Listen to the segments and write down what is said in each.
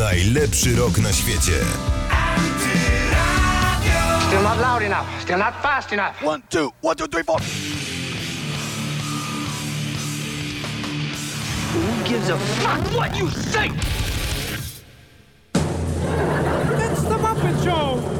Najlepszy rok na świecie. Still not loud enough. Still not fast enough. One, two, one, two, three, four. Who gives a fuck what you say? It's the Muppet Show!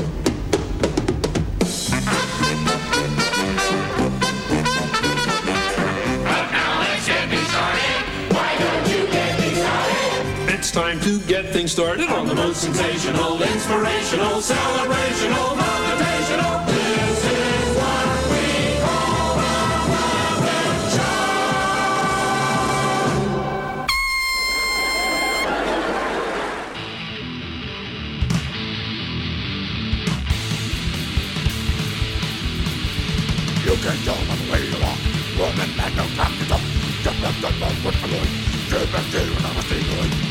It's time to get things started on the most sensational, inspirational, celebrational, motivational. This is what we call the Muppet You can the way you. Woman, man, no time to talk. Just let the love with the Lord. Give and do and I'm a.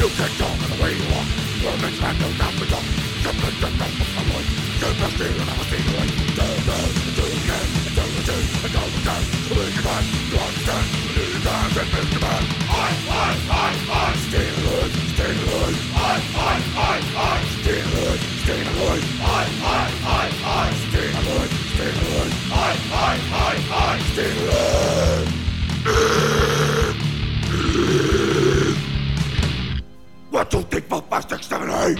You can talk in the way you walk. Woman's man, no time to talk. Jump and jump and jump and voice. Jump and steal and I'm a steal away. Do, do, do it again. And do it again. And do it again. When you can, you understand. When you can, then Mr. Man. I, I, I, I. Stay alone. Stay alone. I, I, I, I. Stay alone. Stay alone. I, I, I, I. Stay alone. Stay alone. I, I, I, I. Stay alone. One, two, three, four, five, six, seven, eight.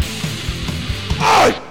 Eight! Dzień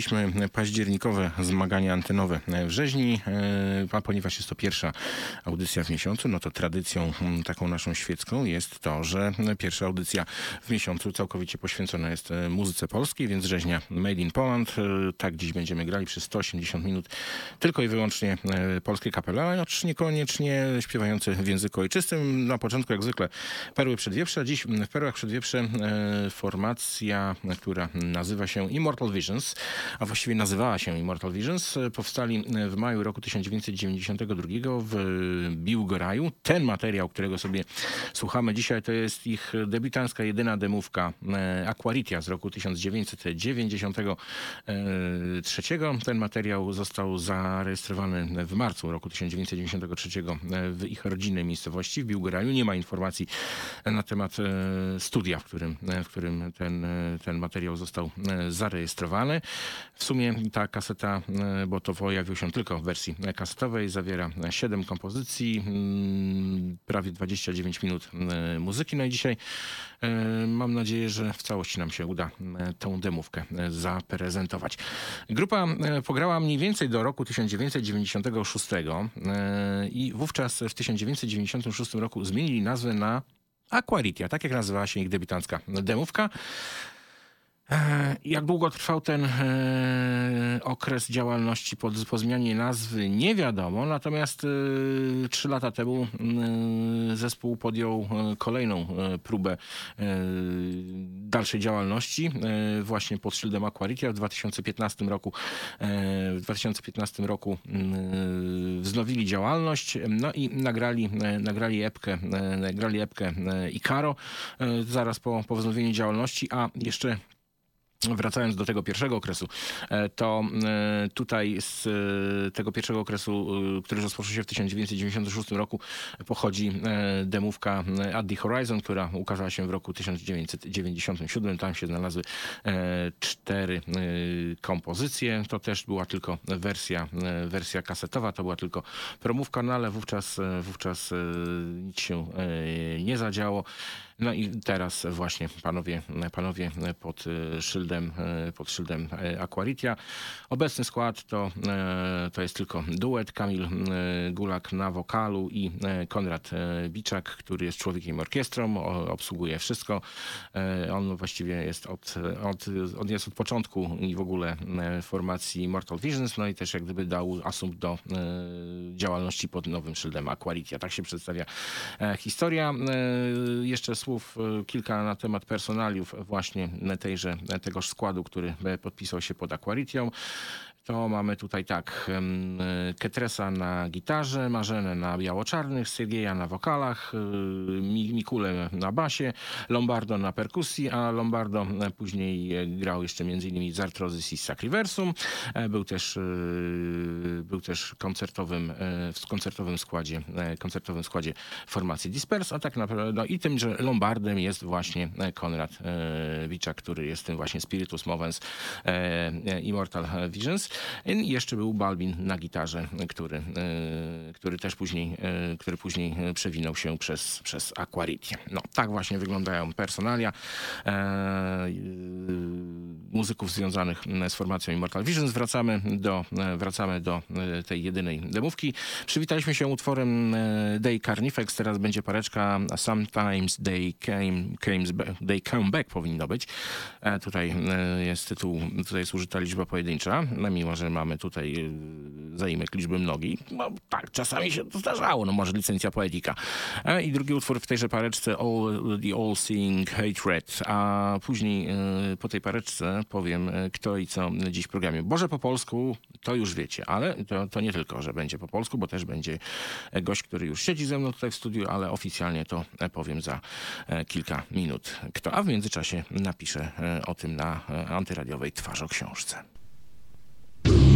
Anselmo. Październikowe zmagania antenowe w Rzeźni, e, a ponieważ jest to pierwsza audycja w miesiącu, no to tradycją mm, taką naszą świecką jest to, że pierwsza audycja w miesiącu całkowicie poświęcona jest e, muzyce polskiej, więc Rzeźnia Made in Poland. E, Tak dziś będziemy grali przez 180 minut tylko i wyłącznie polskie kapele, choć niekoniecznie śpiewające w języku ojczystym. Na początku jak zwykle Perły Przedwieprze, dziś w Perłach Przedwieprze formacja, która nazywa się Immortal Visions, a właściwie nazywała się Immortal Visions. Powstali w maju roku 1992 w Biłgoraju. Ten materiał, którego sobie słuchamy dzisiaj, to jest ich debiutancka jedyna demówka e, Aquaritia z roku 1993. Ten materiał został zarejestrowany w marcu roku 1993 w ich rodzinnej miejscowości w Biłgoraju. Nie ma informacji na temat e, studia, w którym, w którym ten, e, ten materiał został e, zarejestrowany. W sumie ta kaseta, e, bo to pojawił się tylko w wersji kasetowej, zawiera 7 kompozycji, mm, prawie 29 minut e, muzyki. No i dzisiaj e, mam nadzieję, że w całości nam się uda tą demówkę zaprezentować. Grupa pograła mniej więcej do roku 1996 e, i wówczas w 1996 roku zmienili nazwę na Aquaritia, tak jak nazywała się ich debiutancka demówka. E, Jak długo trwał ten e, okres działalności po, po zmianie nazwy, nie wiadomo. Natomiast e, trzy lata temu zespół podjął kolejną próbę dalszej działalności właśnie pod szyldem Aquaritia w 2015 roku. W 2015 roku e, wznowili działalność, no i nagrali, nagrali epkę, nagrali epkę Icaro zaraz po, po wznowieniu działalności, a jeszcze Wracając do tego pierwszego okresu, e, to e, tutaj z e, tego pierwszego okresu, który rozpoczął się w 1996 roku, pochodzi demówka At the Horizon, która ukazała się w roku 1997. Tam się znalazły cztery kompozycje. To też była tylko wersja, wersja kasetowa, to była tylko promówka, no ale wówczas, wówczas nic się nie zadziało. No i teraz właśnie panowie, panowie pod e, szyldem, e, pod szyldem e, Aquaritia. Obecny skład to, to jest tylko duet Kamil Gulak na wokalu i Konrad Biczak, który jest człowiekiem orkiestrą, obsługuje wszystko. On właściwie jest od, od, jest od początku i w ogóle formacji Mortal Visions, no i też jak gdyby dał asumpt do działalności pod nowym szyldem Aquaritia. Tak się przedstawia historia. Jeszcze słów e, kilka na temat personaliów właśnie tejże, tegoż składu, który e, podpisał się pod Aquaritią. To mamy tutaj tak, Ketresa na gitarze, Marzenę na biało-czarnych, Sergieja na wokalach, Mi- Mikulę na basie, Lombardo na perkusji, a Lombardo e, później e, grał jeszcze m.in. z Artrozys i Sacriversum. E, Był też, e, był też koncertowym, w koncertowym składzie, koncertowym składzie formacji Disperse, a tak naprawdę no i tym, że Lombardem jest właśnie Konrad Wiczak, który jest tym właśnie Spiritus Movens Immortal Visions. I jeszcze był Balbin na gitarze, który, e, który też później, e, który później e, przewinął się przez, przez Aquaritię. No, tak właśnie wyglądają personalia muzyków związanych z formacją Immortal Visions. Wracamy do, wracamy do tej jedynej demówki. Przywitaliśmy się utworem Day Carnifex, teraz będzie pareczka Sometimes They Came, came, they come Back powinno być. Tutaj jest tytuł, tutaj jest użyta liczba pojedyncza, no, mimo że mamy tutaj e, zaimek liczby mnogiej. No tak, czasami się to zdarzało, no może licencja poetyka. E, I drugi utwór w tejże pareczce All, The All Seeing Hatred, a później e, po tej pareczce powiem e, kto i co dziś w programie. Boże po polsku to już wiecie, ale to, to nie tylko, że będzie po polsku, bo też będzie e, gość, który już siedzi ze mną tutaj w studiu, ale oficjalnie to e, powiem za kilka minut. Kto, a w międzyczasie napiszę o tym na antyradiowej twarz o książce. you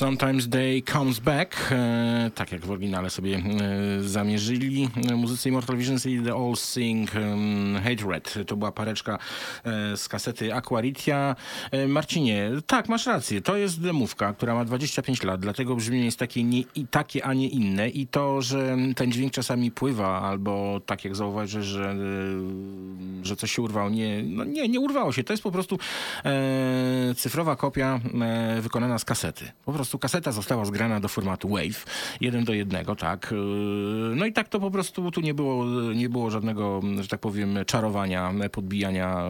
Sometimes Day Comes Back, e, tak jak w oryginale sobie e, zamierzyli e, muzycy Immortal Visions i The All Sing um, Hatred. To była pareczka z kasety Aquaritia. Marcinie, tak, masz rację, to jest demówka, która ma 25 lat, dlatego brzmienie jest takie, nie, i takie, a nie inne i to, że ten dźwięk czasami pływa, albo tak jak zauważysz, że, że coś się urwało, nie, no nie, nie urwało się, to jest po prostu cyfrowa kopia wykonana z kasety. Po prostu kaseta została zgrana do formatu WAV, jeden do jednego, tak. Yy, No i tak to po prostu tu nie było, nie było żadnego, że tak powiem, czarowania, podbijania,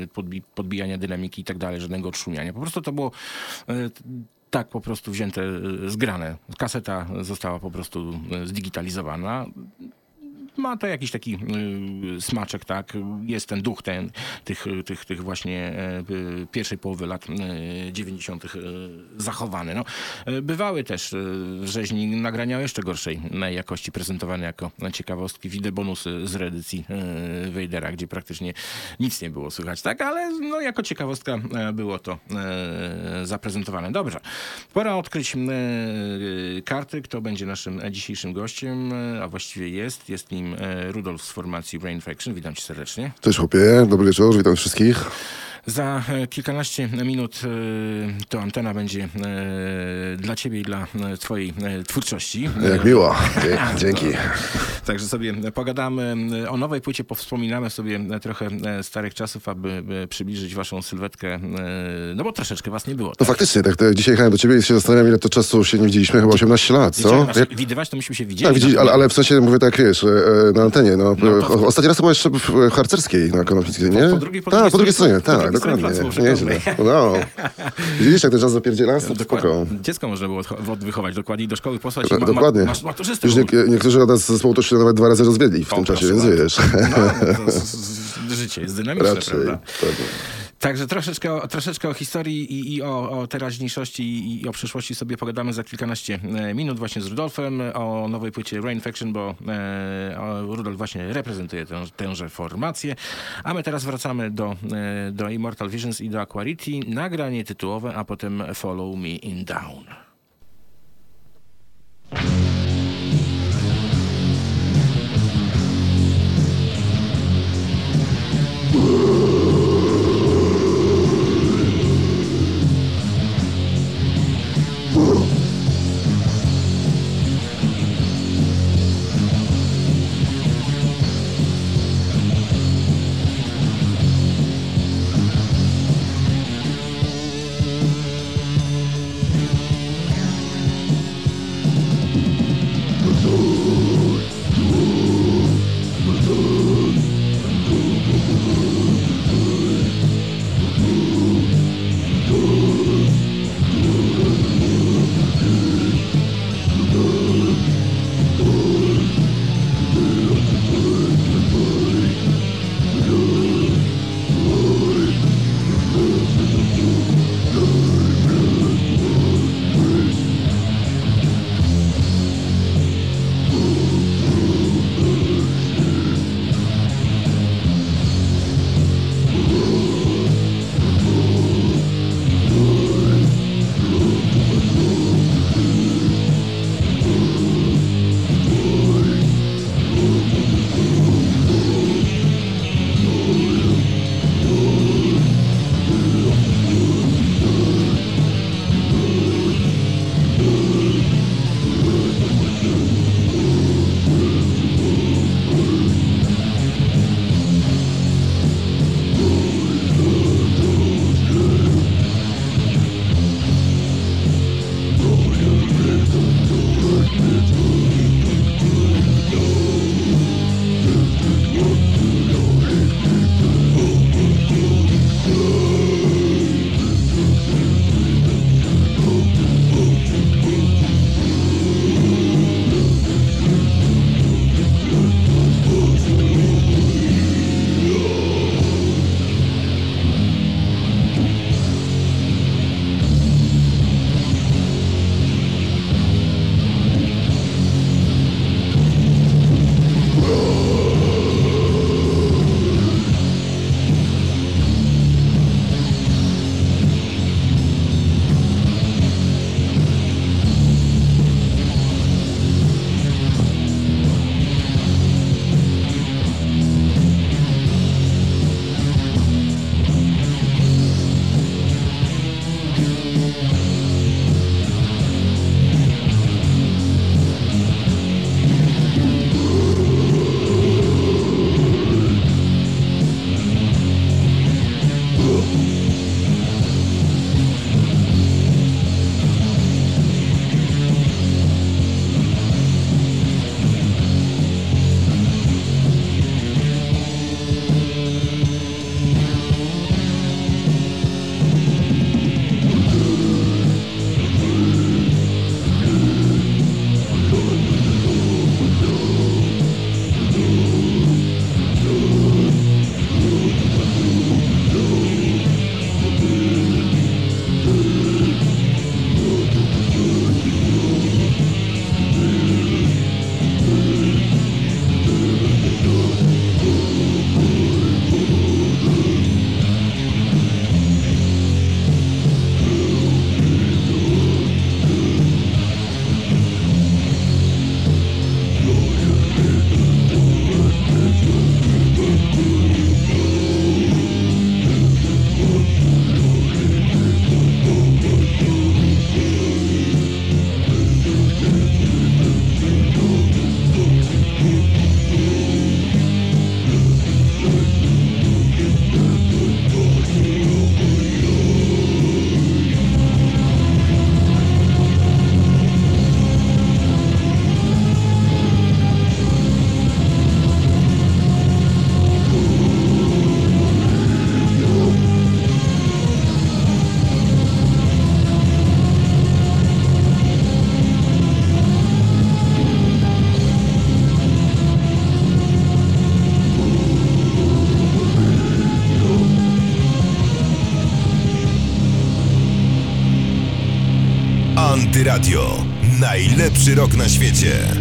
yy, podbi podbijania dynamiki i tak dalej, żadnego odszumiania. Po prostu to było yy, tak po prostu wzięte, zgrane. Kaseta została po prostu zdigitalizowana ma to jakiś taki y, smaczek, tak? Jest ten duch ten, tych, tych, tych właśnie e, y, pierwszej połowy lat y, 90. y, zachowany. No, y, bywały też rzeźni nagrania jeszcze gorszej e, jakości prezentowane jako ciekawostki, widzę bonusy z reedycji Wejdera, gdzie praktycznie nic nie było słychać, tak? Ale no, jako ciekawostka e, było to e, zaprezentowane. Dobrze. Pora odkryć e, karty, kto będzie naszym dzisiejszym gościem, e, a właściwie jest. Jest nim e, Rudolf z formacji Brain Faction. Witam cię serdecznie. Cześć chłopie, dobry wieczór, witam wszystkich. Za e, kilkanaście minut e, to antena będzie e, dla ciebie i dla twojej twórczości. Jak miło, dzięki. Także sobie pogadamy o nowej płycie, powspominamy sobie trochę starych czasów, aby przybliżyć waszą sylwetkę, no bo troszeczkę was nie było. No faktycznie, tak, tak dzisiaj jechałem do ciebie i się zastanawiam, ile to czasu się nie widzieliśmy, chyba 18 lat, co? Jak, Widywać to myśmy się widzieli. tak, widzieli, ale, ale w sensie mówię tak, wiesz, na antenie, no. No to- Ostatni raz to było jeszcze w harcerskiej na Konopnickiej, nie? po drugiej- po tak, drugiej po drugiej stronie- po tak, dokładnie. Nieźle. No. Widzisz, jak ten czas zapierdziela? Spoko. Dokładnie. Dziecko można było odwychować, dokładnie do szkoły posłać. i No, dokładnie. Masz maturzystę. Już nie, niektórzy od nas z zespołu to się nawet dwa razy rozwiedli w O, tym czasie, więc wiesz. No, z- życie jest dynamiczne, Raczej. prawda? pewnie. Także troszeczkę, troszeczkę o historii i, i o, o teraźniejszości i, i o przyszłości sobie pogadamy za kilkanaście e, minut właśnie z Rudolfem o nowej płycie Rain Faction, bo e, Rudolf właśnie reprezentuje tę, tęże formację. A my teraz wracamy do, e, do Immortal Visions i do Aquarity. Nagranie tytułowe, a potem Follow Me in Down. Thank Najlepszy rok na świecie.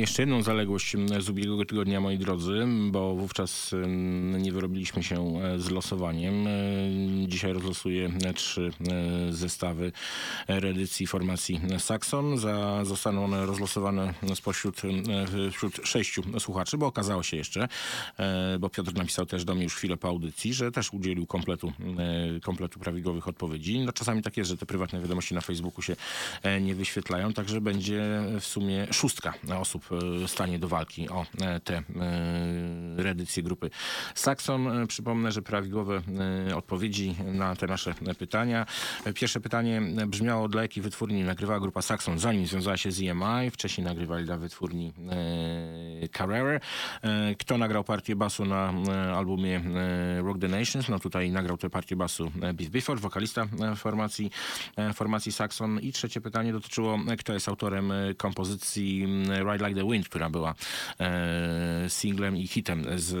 Jeszcze jedną zaległość m, z ubiegłego tygodnia, moi drodzy, bo wówczas m, nie wyrobiliśmy się e, z losowaniem. E, Dzisiaj rozlosuję trzy e, zestawy reedycji formacji Saxon. Za, zostaną one rozlosowane spośród wśród sześciu słuchaczy, bo okazało się jeszcze, bo Piotr napisał też do mnie już chwilę po audycji, że też udzielił kompletu, kompletu prawidłowych odpowiedzi. No czasami tak jest, że te prywatne wiadomości na Facebooku się nie wyświetlają, także będzie w sumie szóstka osób stanie do walki o e, te e, reedycję grupy Saxon. E, Przypomnę, że prawidłowe odpowiedzi na te nasze pytania. Pierwsze pytanie brzmiało, dla jakiej wytwórni nagrywała grupa Saxon, zanim związała się z EMI. Wcześniej nagrywali dla wytwórni Carrera. Kto nagrał partię basu na albumie Rock the Nations? No tutaj nagrał tę partię basu Beef Bifford, wokalista formacji, formacji Saxon. I trzecie pytanie dotyczyło, kto jest autorem kompozycji mm, Ride Like the Wind, która była e, singlem i hitem z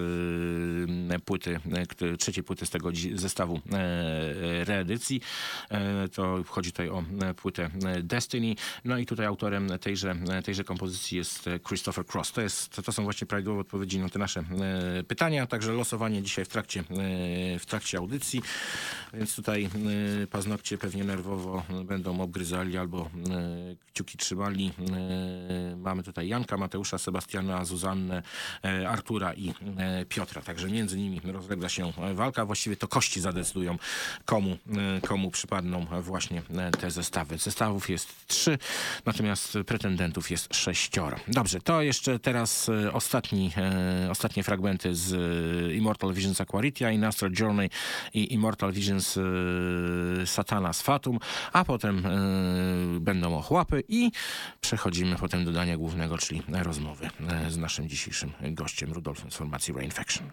e, płyty, e, trzeciej płyty z tego zestawu reedycji. To chodzi tutaj o płytę Destiny. No i tutaj autorem tejże, tejże kompozycji jest Christopher Cross. To, jest, to są właśnie prawidłowe odpowiedzi na te nasze pytania. Także losowanie dzisiaj w trakcie, w trakcie audycji. Więc tutaj paznokcie pewnie nerwowo będą obgryzali albo kciuki trzymali. Mamy tutaj Mateusza, Sebastiana, Zuzannę, e, Artura i e, Piotra. Także między nimi rozległa się e, walka. Właściwie to kości zadecydują, komu, komu przypadną właśnie te zestawy. Zestawów jest trzy, natomiast pretendentów jest sześcioro. Dobrze, to jeszcze teraz ostatni, ostatnie fragmenty z Immortal Visions Aquaritia, in Astral Journey i Immortal Visions e, Satanas Fatum, a potem będą ochłapy i przechodzimy potem do dania głównego, czyli rozmowy e, z naszym dzisiejszym gościem, Rudolfem z formacji Reinfection.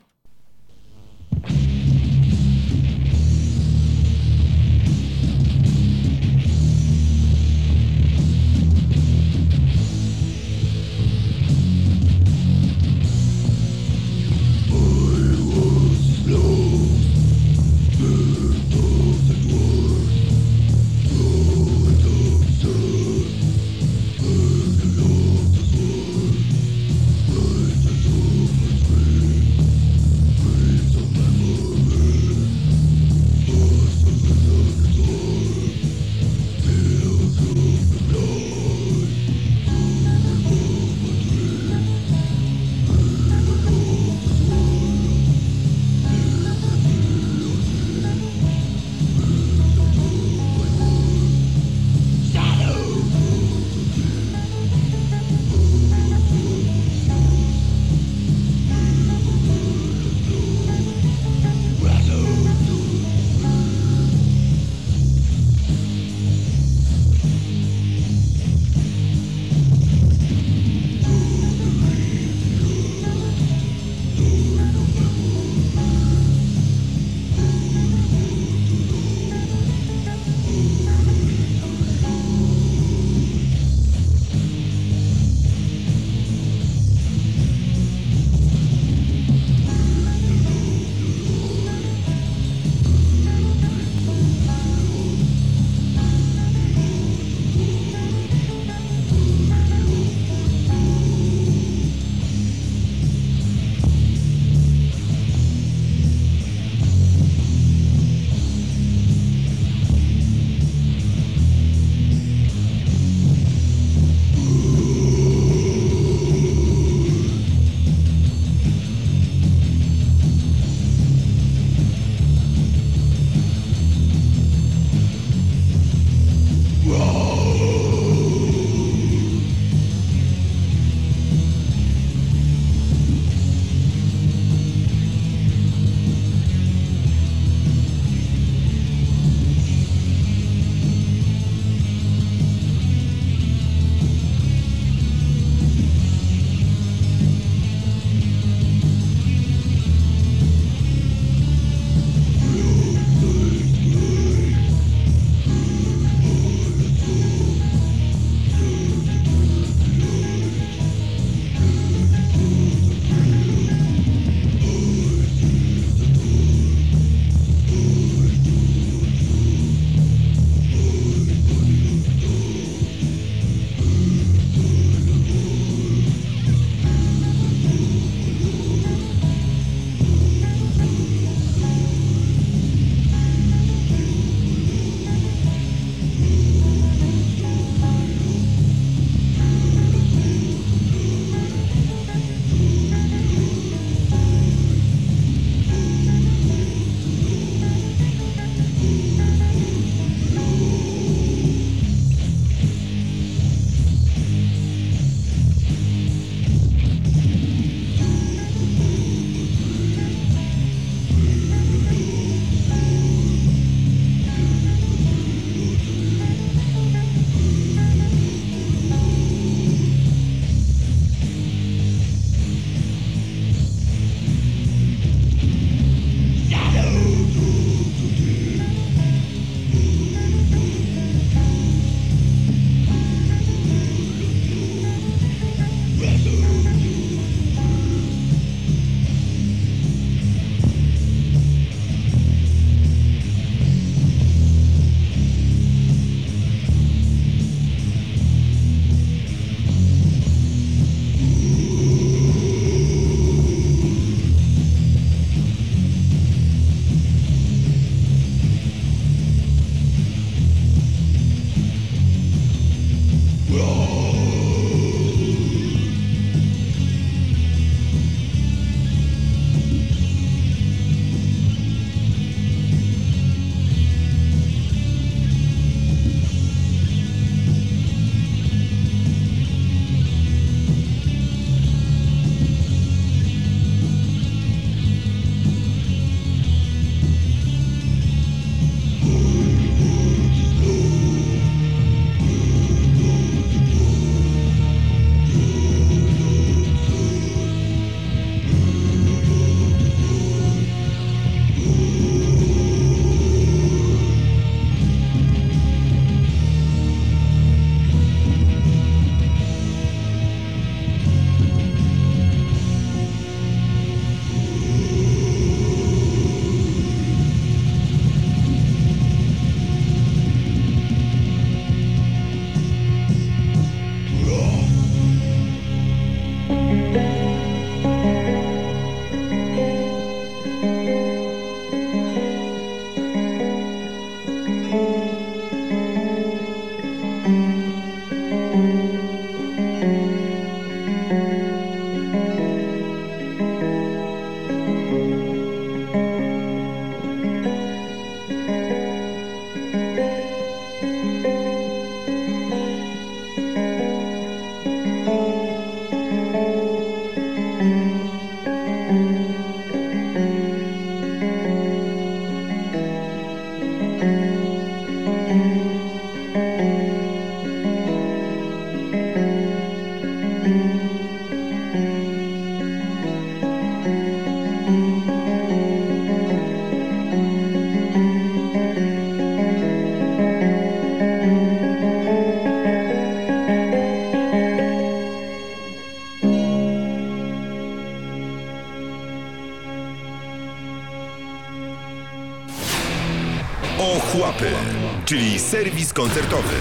Czyli serwis koncertowy.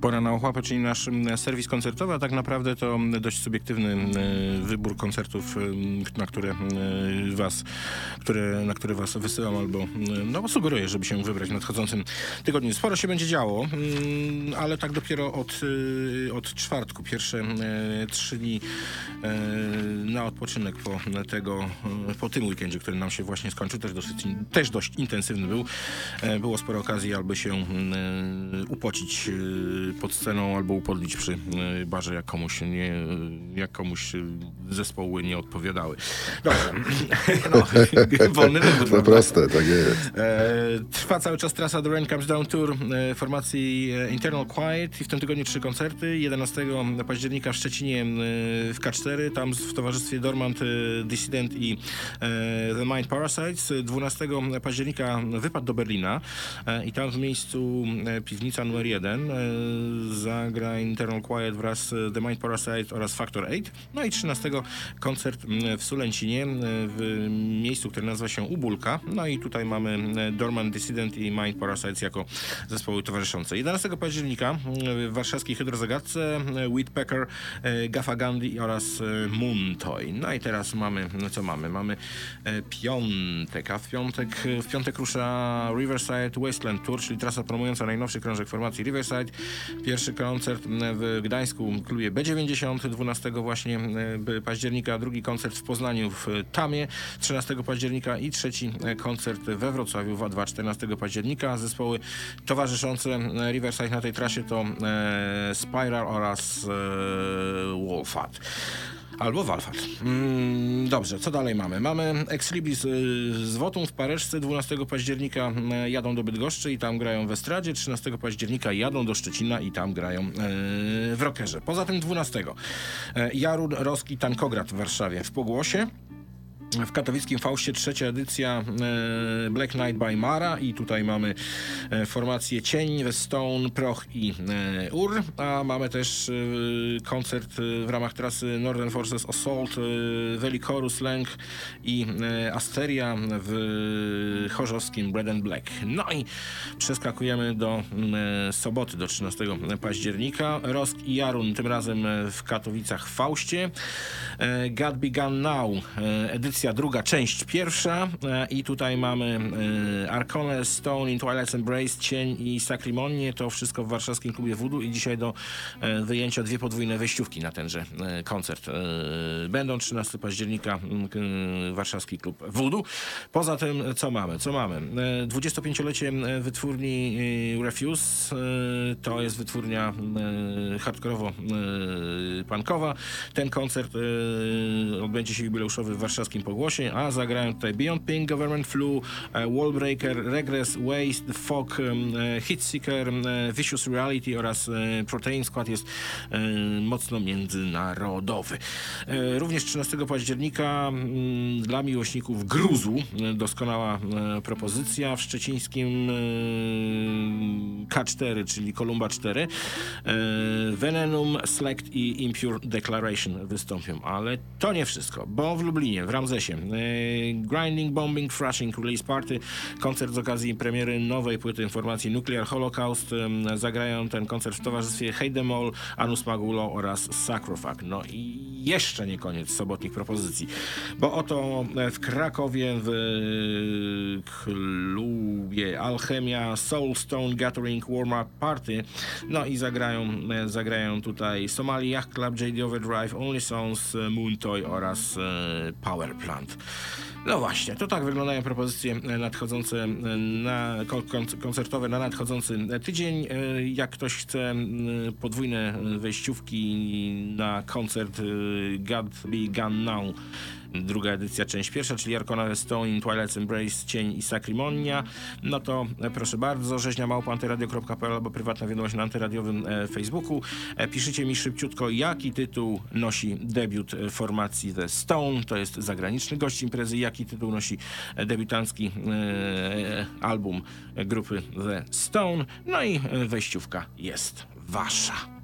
Pora na ochłapę, czyli nasz mm, serwis koncertowy, a tak naprawdę to mm, dość subiektywny mm, wybór koncertów, mm, na które mm, was, które, na które was wysyłam albo no, sugeruję, żeby się wybrać w nadchodzącym tygodniu. Sporo się będzie działo, ale tak dopiero od, od czwartku. Pierwsze e, trzy dni e, na odpoczynek po tego, e, po tym weekendzie, który nam się właśnie skończył, też dosyć, też dość intensywny był. E, Było sporo okazji, aby się mm, upocić e, pod sceną albo upodlić przy e, barze, jak komuś, nie, jak komuś e, zespoły nie odpowiadały. Dobrze. No, wolny wybór. Prawda? proste, tak jest. E, trwa cały czas trasa The Rain Comes Down Tour e, formacji e, Internal Quiet i w tym tygodniu trzy koncerty. 11 października w Szczecinie e, w K4, tam w towarzystwie Dormant, e, Dissident i e, The Mind Parasites. 12 października wypad do Berlina e, i tam w miejscu piwnica numer 1 e, zagra Internal Quiet wraz z The Mind Parasites oraz Factor 8. No i 13 koncert w Sulęcinie, w miejscu, które nazywa się Ubulka. No i tutaj mamy m, Dorman Dissident i Mind Parasites jako zespoły towarzyszące. 11 października w warszawskiej Hydrozagadce Whitpecker, Gaffa Gandhi oraz Moontoy. No i teraz mamy, no co mamy? Mamy e, piątek, a w piątek, w piątek rusza Riverside Wasteland Tour, czyli trasa promująca najnowszy krążek formacji Riverside. Pierwszy koncert w Gdańsku klubie B90, 12 właśnie e, października, drugi koncert w Poznaniu w Tamie, 13 października i trzeci e, koncert we Wrocławiu w A2, 14 października. Zespoły towarzyszące e, Riverside na tej trasie to e, Spiral oraz e, Wolfat. Albo Walfat. Mm, dobrze, co dalej mamy? Mamy Ex Libris y, z Wotum w Pareszce 12 października y, jadą do Bydgoszczy i tam grają w Estradzie. 13 października jadą do Szczecina i tam grają y, w Rockerze. Poza tym 12 y, Jarun, Roski, Tankograd w Warszawie w Pogłosie. W katowickim Faustie trzecia edycja e, Black Knight by Mara i tutaj mamy e, formację Cień, The Stone, Proch i e, Ur, a mamy też koncert w ramach trasy Northern Forces Assault, Velikorus, Lęk i Asteria w Chorzowskim Bread and Black. No i przeskakujemy do m, e, soboty, do 13 października. Rosk i Jarun, tym razem w Katowicach w Faustie. God Began Now, e, edycja druga, część pierwsza e, i tutaj mamy e, Arcone, Stone, In Twilight's Embrace, Cień i Sacrimonię. To wszystko w warszawskim klubie Voodoo i dzisiaj do e, wyjęcia dwie podwójne wejściówki na tenże koncert. Będą 13 października warszawski klub Voodoo. Poza tym co mamy? Co mamy? E, 25-lecie e, wytwórni Refuse. To jest wytwórnia e, hardkorowo-punkowa. Ten koncert odbędzie się jubileuszowy w warszawskim Pogłosie, a zagrają tutaj Beyond Pink, Government Flu, e, Wallbreaker, Regress, Waste, Fog, e, Hitseeker, e, Vicious Reality oraz Protein Skład jest mocno międzynarodowy. Również 13 października mm, dla miłośników gruzu doskonała propozycja w szczecińskim e, K4, czyli Kolumba 4. E, Venenum, Select i Impure Declaration wystąpią, ale to nie wszystko, bo w Lublinie, w Ramzesie, e, Grinding, Bombing, Thrashing Release Party, koncert z okazji premiery nowej płyty informacji Nuclear Holocaust. Zagrają ten koncert w towarzystwie Heidemol, Anus Magulo oraz Sacrofag. No i jeszcze nie koniec sobotnich propozycji, bo oto e, w Krakowie w klubie Alchemia Soulstone Gathering Warm-Up Party no i zagrają, e, zagrają tutaj Somali Yacht Club, JD Overdrive, Only Sons, e, Moon Toy oraz e, Power Plant. No właśnie, to tak wyglądają propozycje nadchodzące na kon- kon- koncertowe na nadchodzący tydzień. E, Jak ktoś chce podwójne wejściówki na koncert God Be Gone Now, druga edycja, część pierwsza, czyli Arkona Stone, in Twilight's Embrace, Cień i Sakrimonia, no to e, proszę bardzo, rzeźnia małpa antyradio.pl albo prywatna wiadomość na antyradiowym e, Facebooku. E, Piszcie mi szybciutko, jaki tytuł nosi debiut formacji The Stone, to jest zagraniczny gość imprezy, jaki tytuł nosi debiutancki album grupy The Stone, no i wejściówka jest wasza.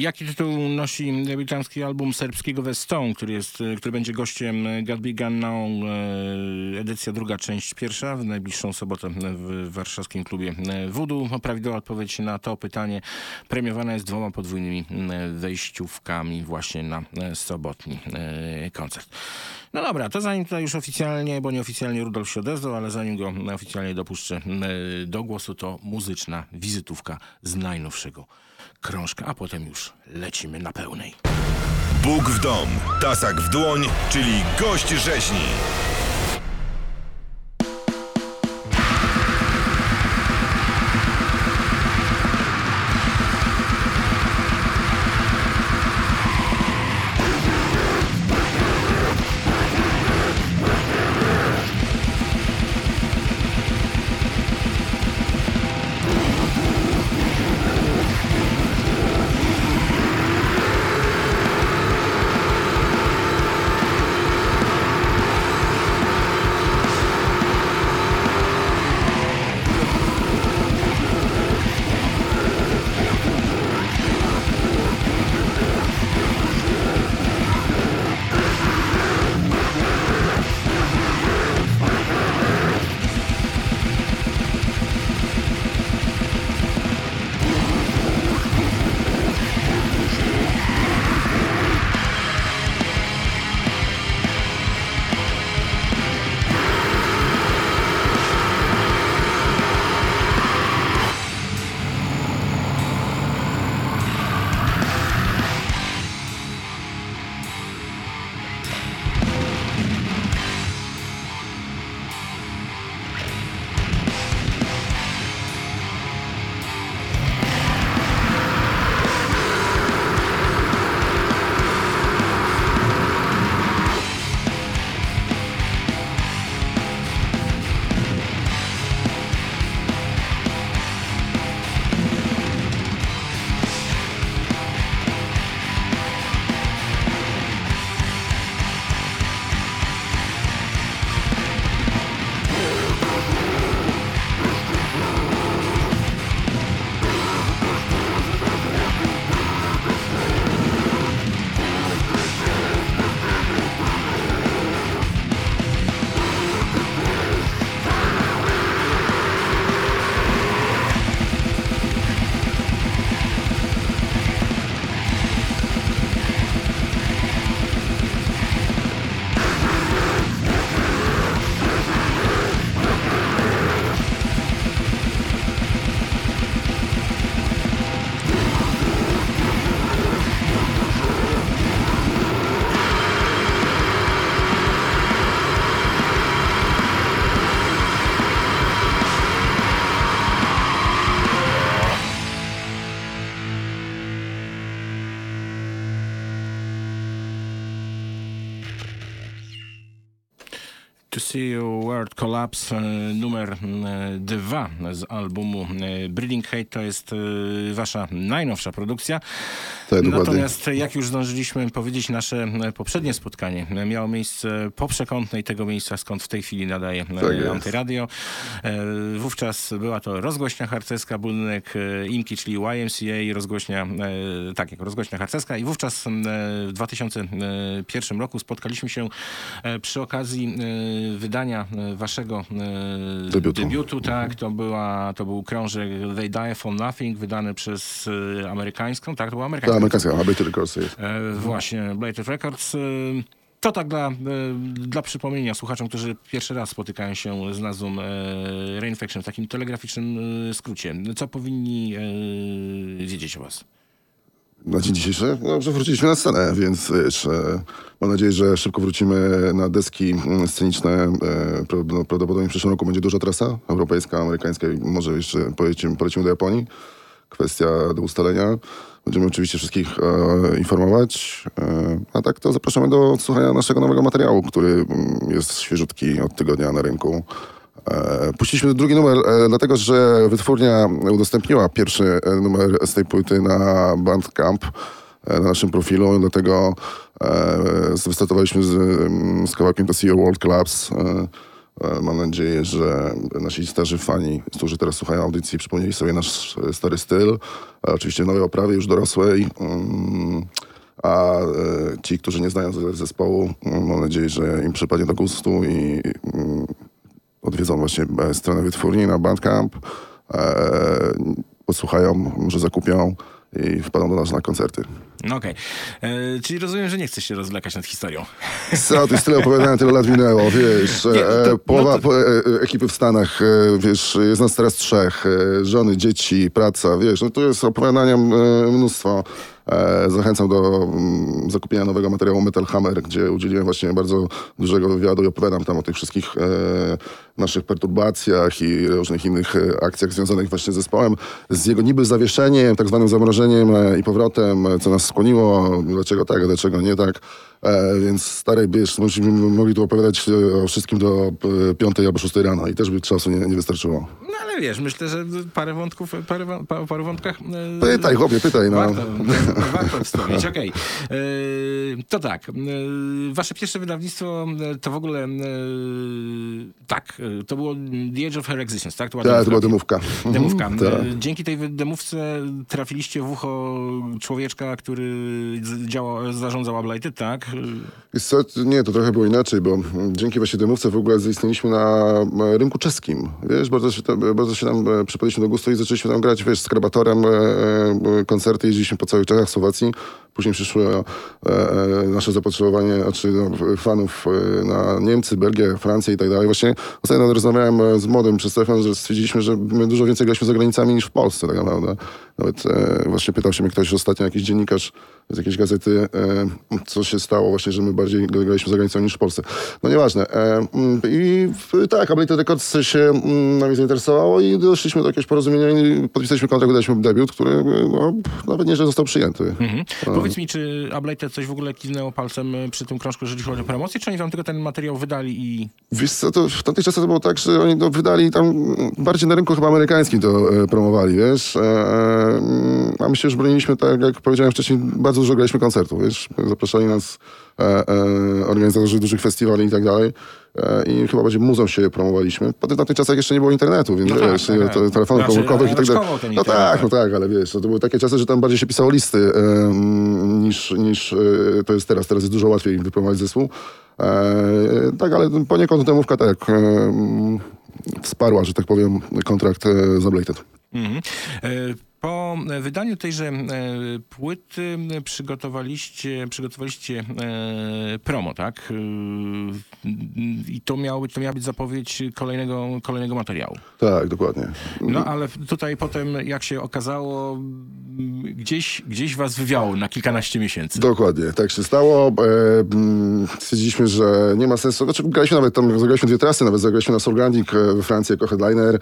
Jaki tytuł nosi debiutancki album serbskiego Westone, który, jest, e, który będzie gościem e, God Began Now, e, edycja druga, część pierwsza, w najbliższą sobotę w warszawskim klubie e, Voodoo. Prawidłowa odpowiedź na to pytanie premiowana jest dwoma podwójnymi e, wejściówkami właśnie na e, sobotni e, koncert. No dobra, to zanim tutaj już oficjalnie, bo nieoficjalnie Rudolf się odezwał, ale zanim go oficjalnie dopuszczę e, do głosu, to muzyczna wizytówka z najnowszego krążka, a potem już lecimy na pełnej. Bóg w dom, tasak w dłoń, czyli gość rzeźni. To See You World Collapse e, numer e, dwa z albumu e, Breeding Hate to jest wasza najnowsza produkcja. Tak. Natomiast jak już zdążyliśmy powiedzieć, nasze poprzednie spotkanie miało miejsce po przekątnej tego miejsca, skąd w tej chwili nadaje Tak. Antyradio. Wówczas była to rozgłośnia harcerska, budynek IMKI, czyli YMCA, rozgłośnia, tak jak rozgłośnia harcerska i wówczas w 2001 roku spotkaliśmy się przy okazji wydania waszego e, Debiutu. debiutu tak, to, była, to był krążek They Die For Nothing, wydany przez e, amerykańską, tak, to była Ta amerykańska. amerykańska, Abated Records jest. Właśnie, Blated Records. e, To tak dla, dla przypomnienia słuchaczom, którzy pierwszy raz spotykają się z nazwą Reinfection w takim telegraficznym skrócie. Co powinni wiedzieć o was? Na dzień dzisiejszy, no, wróciliśmy na scenę, więc e, mam nadzieję, że szybko wrócimy na deski mm, sceniczne. E, no, prawdopodobnie w przyszłym roku będzie duża trasa europejska, amerykańska i może jeszcze polecimy, polecimy do Japonii. Kwestia do ustalenia. Będziemy oczywiście wszystkich e, informować. E, a tak to zapraszamy do słuchania naszego nowego materiału, który mm, jest świeżutki od tygodnia na rynku. E, Puściliśmy drugi numer, e, dlatego że wytwórnia udostępniła pierwszy e, numer z tej płyty na Bandcamp na naszym profilu, dlatego wystartowaliśmy z, mm, z kawałkiem See Your World E, Mam nadzieję, że nasi starzy fani, którzy teraz słuchają audycji, przypomnieli sobie nasz stary styl. Oczywiście nowej oprawie, już dorosłej. Mm, A ci, którzy nie znają ze- zespołu, mm, mam nadzieję, że im przypadnie do gustu i odwiedzą właśnie e, stronę wytwórni na Bandcamp, e, posłuchają, może zakupią i wpadną do nas na koncerty. No okej. E, Czyli rozumiem, że nie chcesz się rozlekać nad historią. Co, jest tyle opowiadania, tyle lat minęło, wiesz. Nie, e, to- połowa no to- ekipy w Stanach, wiesz, jest nas teraz trzech, żony, dzieci, praca, wiesz, no to jest opowiadania e, mnóstwo. E, zachęcam do mm, zakupienia nowego materiału Metal Hammer, gdzie udzieliłem właśnie bardzo dużego wywiadu i opowiadam tam o tych wszystkich e, naszych perturbacjach i różnych innych e, akcjach związanych właśnie z zespołem, z jego niby zawieszeniem, tak zwanym zamrożeniem i powrotem, co nas skłoniło, dlaczego tak, dlaczego nie tak. E, więc stary, wiesz, myśmy mogli tu opowiadać e, o wszystkim do e, piątej albo szóstej rano i też by czasu nie, nie wystarczyło. No ale wiesz, myślę, że parę wątków, parę, pa- paru wątkach... Pytaj, chłopie, pytaj, no. Warto, warto wspomnieć, okej. E, To tak, wasze pierwsze wydawnictwo to w ogóle, tak, to było The Age of Her Existence, tak? była Tak, to była demówka. demówka. Mhm, tak. Dzięki tej demówce trafiliście w ucho człowieczka, który działał, zarządzał Ablighted, tak? Co, nie, to trochę było inaczej, bo dzięki właśnie demówce w ogóle zaistnieliśmy na e, rynku czeskim. Wiesz, bardzo się tam, bardzo się tam e, przypadliśmy do gustu i zaczęliśmy tam grać, wiesz, z Krabatorem e, koncerty, jeździliśmy po całych Czechach, Słowacji. Później przyszło nasze zapotrzebowanie, znaczy no, fanów na Niemcy, Belgię, Francję i tak dalej. Właśnie ostatnio rozmawiałem z młodym przez telefon, że stwierdziliśmy, że my dużo więcej graliśmy za granicami niż w Polsce tak naprawdę. Nawet e, właśnie pytał się mnie ktoś ostatnio, jakiś dziennikarz z jakiejś gazety, e, co się stało właśnie, że my bardziej graliśmy za granicą niż w Polsce. No nieważne. E, mm, I tak, Ableton Records się mm, nami zainteresowało i doszliśmy do jakiegoś porozumienia i podpisaliśmy kontrakt, wydaliśmy debiut, który e, no, nawet nie, że został przyjęty. Mhm. Powiedz mi, czy Ablighted coś w ogóle kiwnęło palcem e, przy tym krążku, jeżeli chodzi o promocję, czy oni wam tylko ten materiał wydali i... Wiesz co, to w tamtych czasach to było tak, że oni to wydali tam bardziej na rynku chyba amerykańskim to e, promowali, wiesz. E, a my się już broniliśmy, tak jak powiedziałem wcześniej, bardzo dużo graliśmy koncertów, wiesz. Zapraszali nas e, e, organizatorzy dużych festiwali i tak dalej. E, I chyba bardziej muzą się promowaliśmy. Potem w tamtych czasach jeszcze nie było internetu, więc No tak, wiesz, tak, tak. telefonów Znaczy, komórkowych i tak dalej. No tak, no tak, ale wiesz, no to były takie czasy, że tam bardziej się pisało listy e, niż, niż e, to jest teraz. Teraz jest dużo łatwiej wypromować zespół. E, tak, ale poniekąd demówka tak e, wsparła, że tak powiem, kontrakt e, z Ablated. Mhm. Po e, wydaniu tejże e, płyty e, przygotowaliście, przygotowaliście promo, tak? I to, miało, to miała być zapowiedź kolejnego, kolejnego materiału. Tak, dokładnie. No ale tutaj potem, jak się okazało, gdzieś, gdzieś was wywiało na kilkanaście miesięcy. Dokładnie, tak się stało. Mm, stwierdziliśmy, że nie ma sensu. Znaczy, graliśmy nawet tam, zagraliśmy dwie trasy, nawet zagraliśmy na Soulgrandik e, we Francji jako headliner.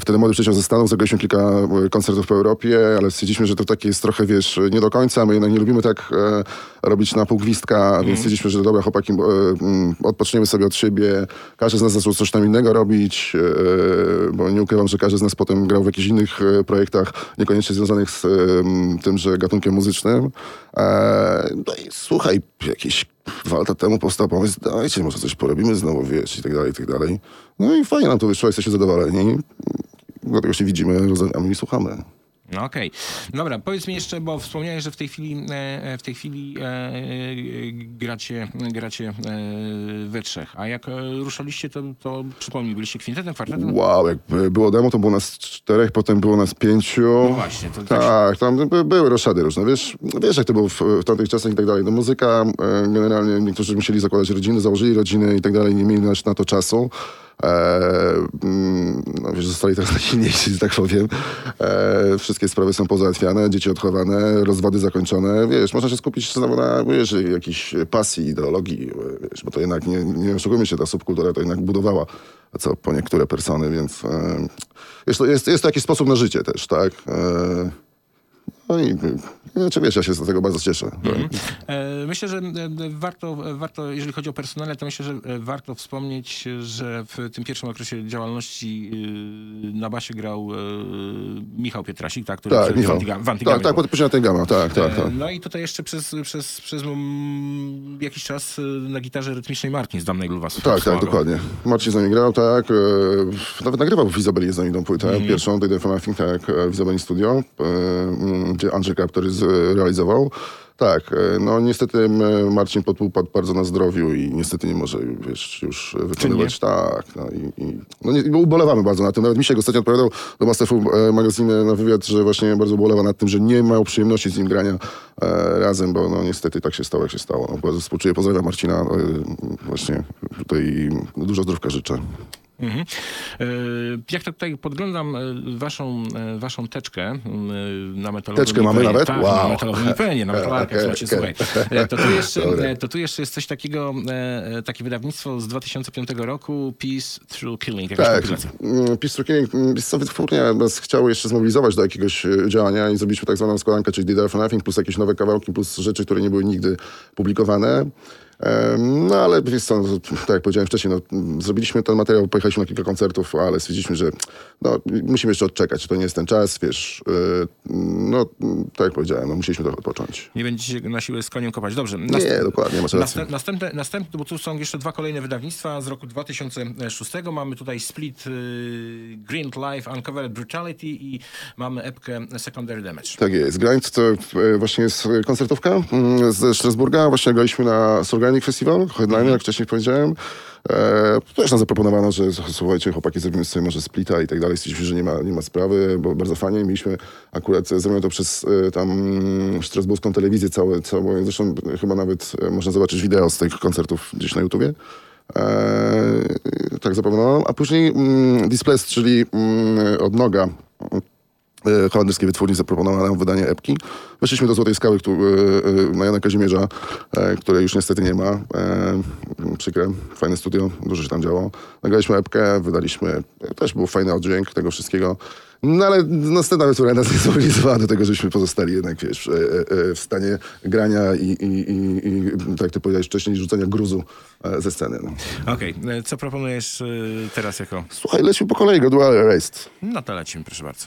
Wtedy młody przyjechał ze Stanów, zagraliśmy kilka koncertów po Europie, ale stwierdziliśmy, że to takie jest trochę, wiesz, nie do końca. My jednak nie lubimy tak e, robić na pół gwizdka, więc stwierdziliśmy, że dobra, chłopaki, e, mm, odpoczniemy sobie od siebie. Każdy z nas zaczął coś tam innego robić, e, bo nie ukrywam, że każdy z nas potem grał w jakichś innych e, projektach, niekoniecznie związanych z e, m, tymże gatunkiem muzycznym. E, no i słuchaj, jakieś dwa lata temu powstał pomysł, dajcie, może coś porobimy znowu, wiesz, i tak dalej, i tak dalej. No i fajnie nam to wyszło, jesteśmy zadowoleni. Dlatego się widzimy, rozmawiamy i słuchamy. No okej. Dobra, powiedz mi jeszcze, bo wspomniałeś, że w tej chwili, e, w tej chwili e, e, gracie, gracie e, we trzech. A jak e, ruszaliście, to, to przypomnij, byliście kwintetem, kwartetem? Wow, jak by było demo, to było nas czterech, potem było nas pięciu. No właśnie, to tak tak, tam by, były roszady różne. Wiesz, wiesz jak to było w, w tamtych czasach i tak dalej. No muzyka, e, generalnie niektórzy musieli zakładać rodziny, założyli rodziny i tak dalej, nie mieli na to czasu. E, mm, no zostali teraz najsilniejsi, tak powiem. E, wszystkie sprawy są pozałatwiane, dzieci odchowane, rozwody zakończone. Wiesz, można się skupić znowu na, wiesz, jakiejś pasji, ideologii, e, wiesz, bo to jednak, nie, nie oszukujmy się, ta subkultura to jednak budowała co po niektóre persony, więc e, wiesz, to jest, jest to jakiś sposób na życie też, tak? No i znaczy, wiesz, ja się z tego bardzo cieszę. E, Myślę, że e, warto, e, warto, jeżeli chodzi o personel, to myślę, że warto wspomnieć, że w tym pierwszym okresie działalności na basie grał Michał Pietrasik, tak, który Tak, Michał. w Antiga- w Tak, tak, był. później na gama, tak, tak, tak. No i tutaj jeszcze przez, przez, przez mm, jakiś czas na gitarze rytmicznej Martin z Damnej Luwa. Tak, tak, dokładnie. Marcin z nami grał, tak. Nawet nagrywał w Izabeli z nami tą płytę, Mhm. pierwszą, for Nothing, tak, w Izabeli Studio, e, m, gdzie Andrzej Kaptor z- realizował. Tak, e, no niestety Marcin podpadł bardzo na zdrowiu i niestety nie może, wiesz, już wykonywać. Tak, no i, i no nie, ubolewamy bardzo na tym. Nawet Misiek ostatnio odpowiadał do Masterfu e, magazyny na wywiad, że właśnie bardzo ubolewa nad tym, że nie miał przyjemności z nim grania e, razem, bo no niestety tak się stało, jak się stało. No, bardzo współczuję, pozdrawiam Marcina, e, właśnie tutaj dużo zdrówka życzę. Mhm. E, Jak to tutaj podglądam e, waszą, e, waszą teczkę na metalowym Teczkę mamy nawet? Tak, Wow. na metalowym Impenie, na słuchajcie, okej. słuchaj. To tu, jeszcze, to tu jeszcze jest coś takiego, takie wydawnictwo z 2005 roku, Peace Through Killing, Tak, mm, Trucking, mm, wiesz co, wytwórnia nas chciało jeszcze zmobilizować do jakiegoś działania i zrobiliśmy tak zwaną składankę, czyli Did for Nothing, plus jakieś nowe kawałki, plus rzeczy, które nie były nigdy publikowane. No ale wiesz co, tak jak powiedziałem wcześniej, no, zrobiliśmy ten materiał, pojechaliśmy na kilka koncertów, ale stwierdziliśmy, że no, musimy jeszcze odczekać, to nie jest ten czas, wiesz, e, no tak jak powiedziałem, no, musieliśmy trochę odpocząć. Nie będziecie na siłę z koniem kopać. Dobrze. Nie, dokładnie, masz rację. Następ, następne, następne, bo tu są jeszcze dwa kolejne wydawnictwa z roku 2006. Mamy tutaj split y, Green Life, Uncovered Brutality i mamy epkę Secondary Damage. Tak jest. Grind to e, właśnie jest koncertówka mm, ze Strasburga. Właśnie graliśmy na Sorganic Festival, headliner, jak wcześniej powiedziałem. E, też nam zaproponowano, że słuchajcie, chłopaki, zrobimy sobie może splita i tak dalej. Stwierdziliśmy, że nie ma, nie ma sprawy, bo bardzo fajnie. Mieliśmy akurat e, zrobione to przez e, tam mm, strasburską telewizję całe, całe. Zresztą chyba nawet e, można zobaczyć wideo z tych koncertów gdzieś na YouTubie. E, tak zaproponowano. A później mm, Displays, czyli mm, odnoga holenderskiej wytwórni zaproponowała nam wydanie epki. Weszliśmy do Złotej Skały tu, e, e, na Jana Kazimierza, e, której już niestety nie ma. E, przykre, fajne studio, dużo się tam działo. Nagraliśmy epkę, wydaliśmy, e, też był fajny oddźwięk tego wszystkiego. No ale następna wytwórnia nas nie zmobilizowała do tego, żeśmy pozostali jednak, wiesz, e, e, w stanie grania i, i, i, i tak jak ty powiedziałeś wcześniej, rzucenia gruzu e, ze sceny. No. Okej, e, co proponujesz teraz jako... Słuchaj, lecimy po kolei, go Dual Erased. No to lecimy, proszę bardzo.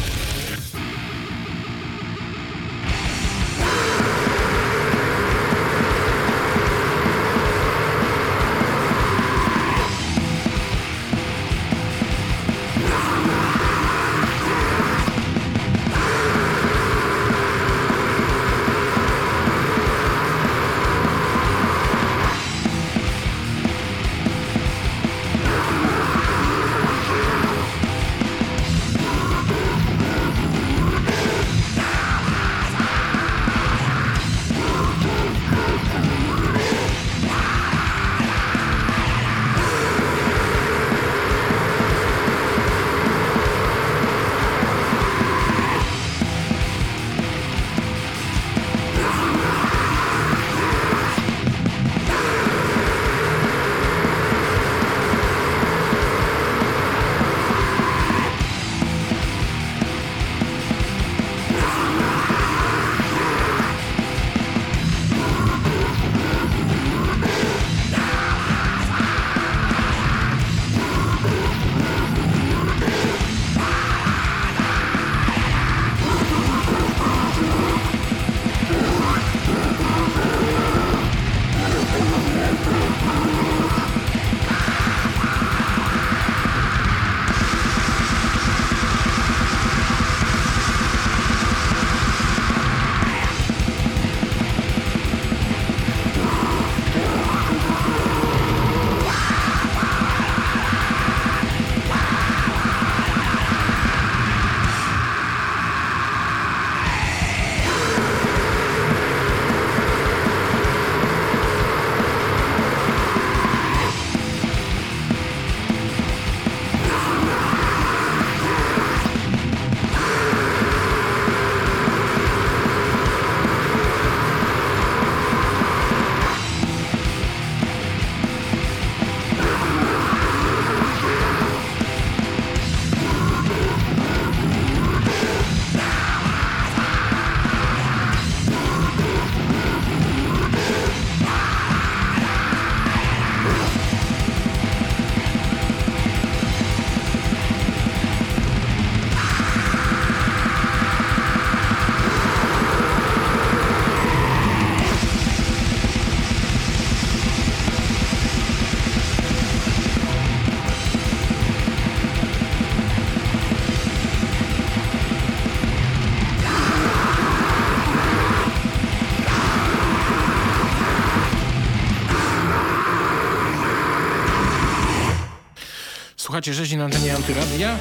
Słuchacie rzezi na antenie Antyradia?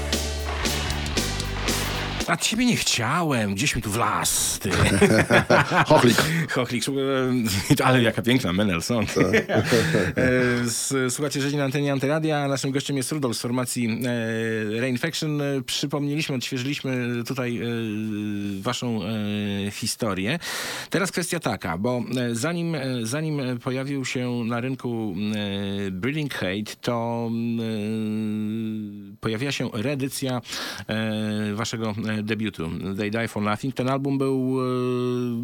A ciebie nie chciałem, gdzieś mi tu wlazł, ty. Chochlik, e, ale jaka piękna Mendelssohn. Tak. E, s- Słuchacie rzezi na antenie Antyradia, naszym gościem jest Rudolf z formacji e, Reinfection. Przypomnieliśmy, odświeżyliśmy tutaj waszą historię. Teraz kwestia taka, bo zanim, zanim pojawił się na rynku Breeding Hate, to pojawiła się reedycja waszego debiutu They Die For Nothing. Ten album był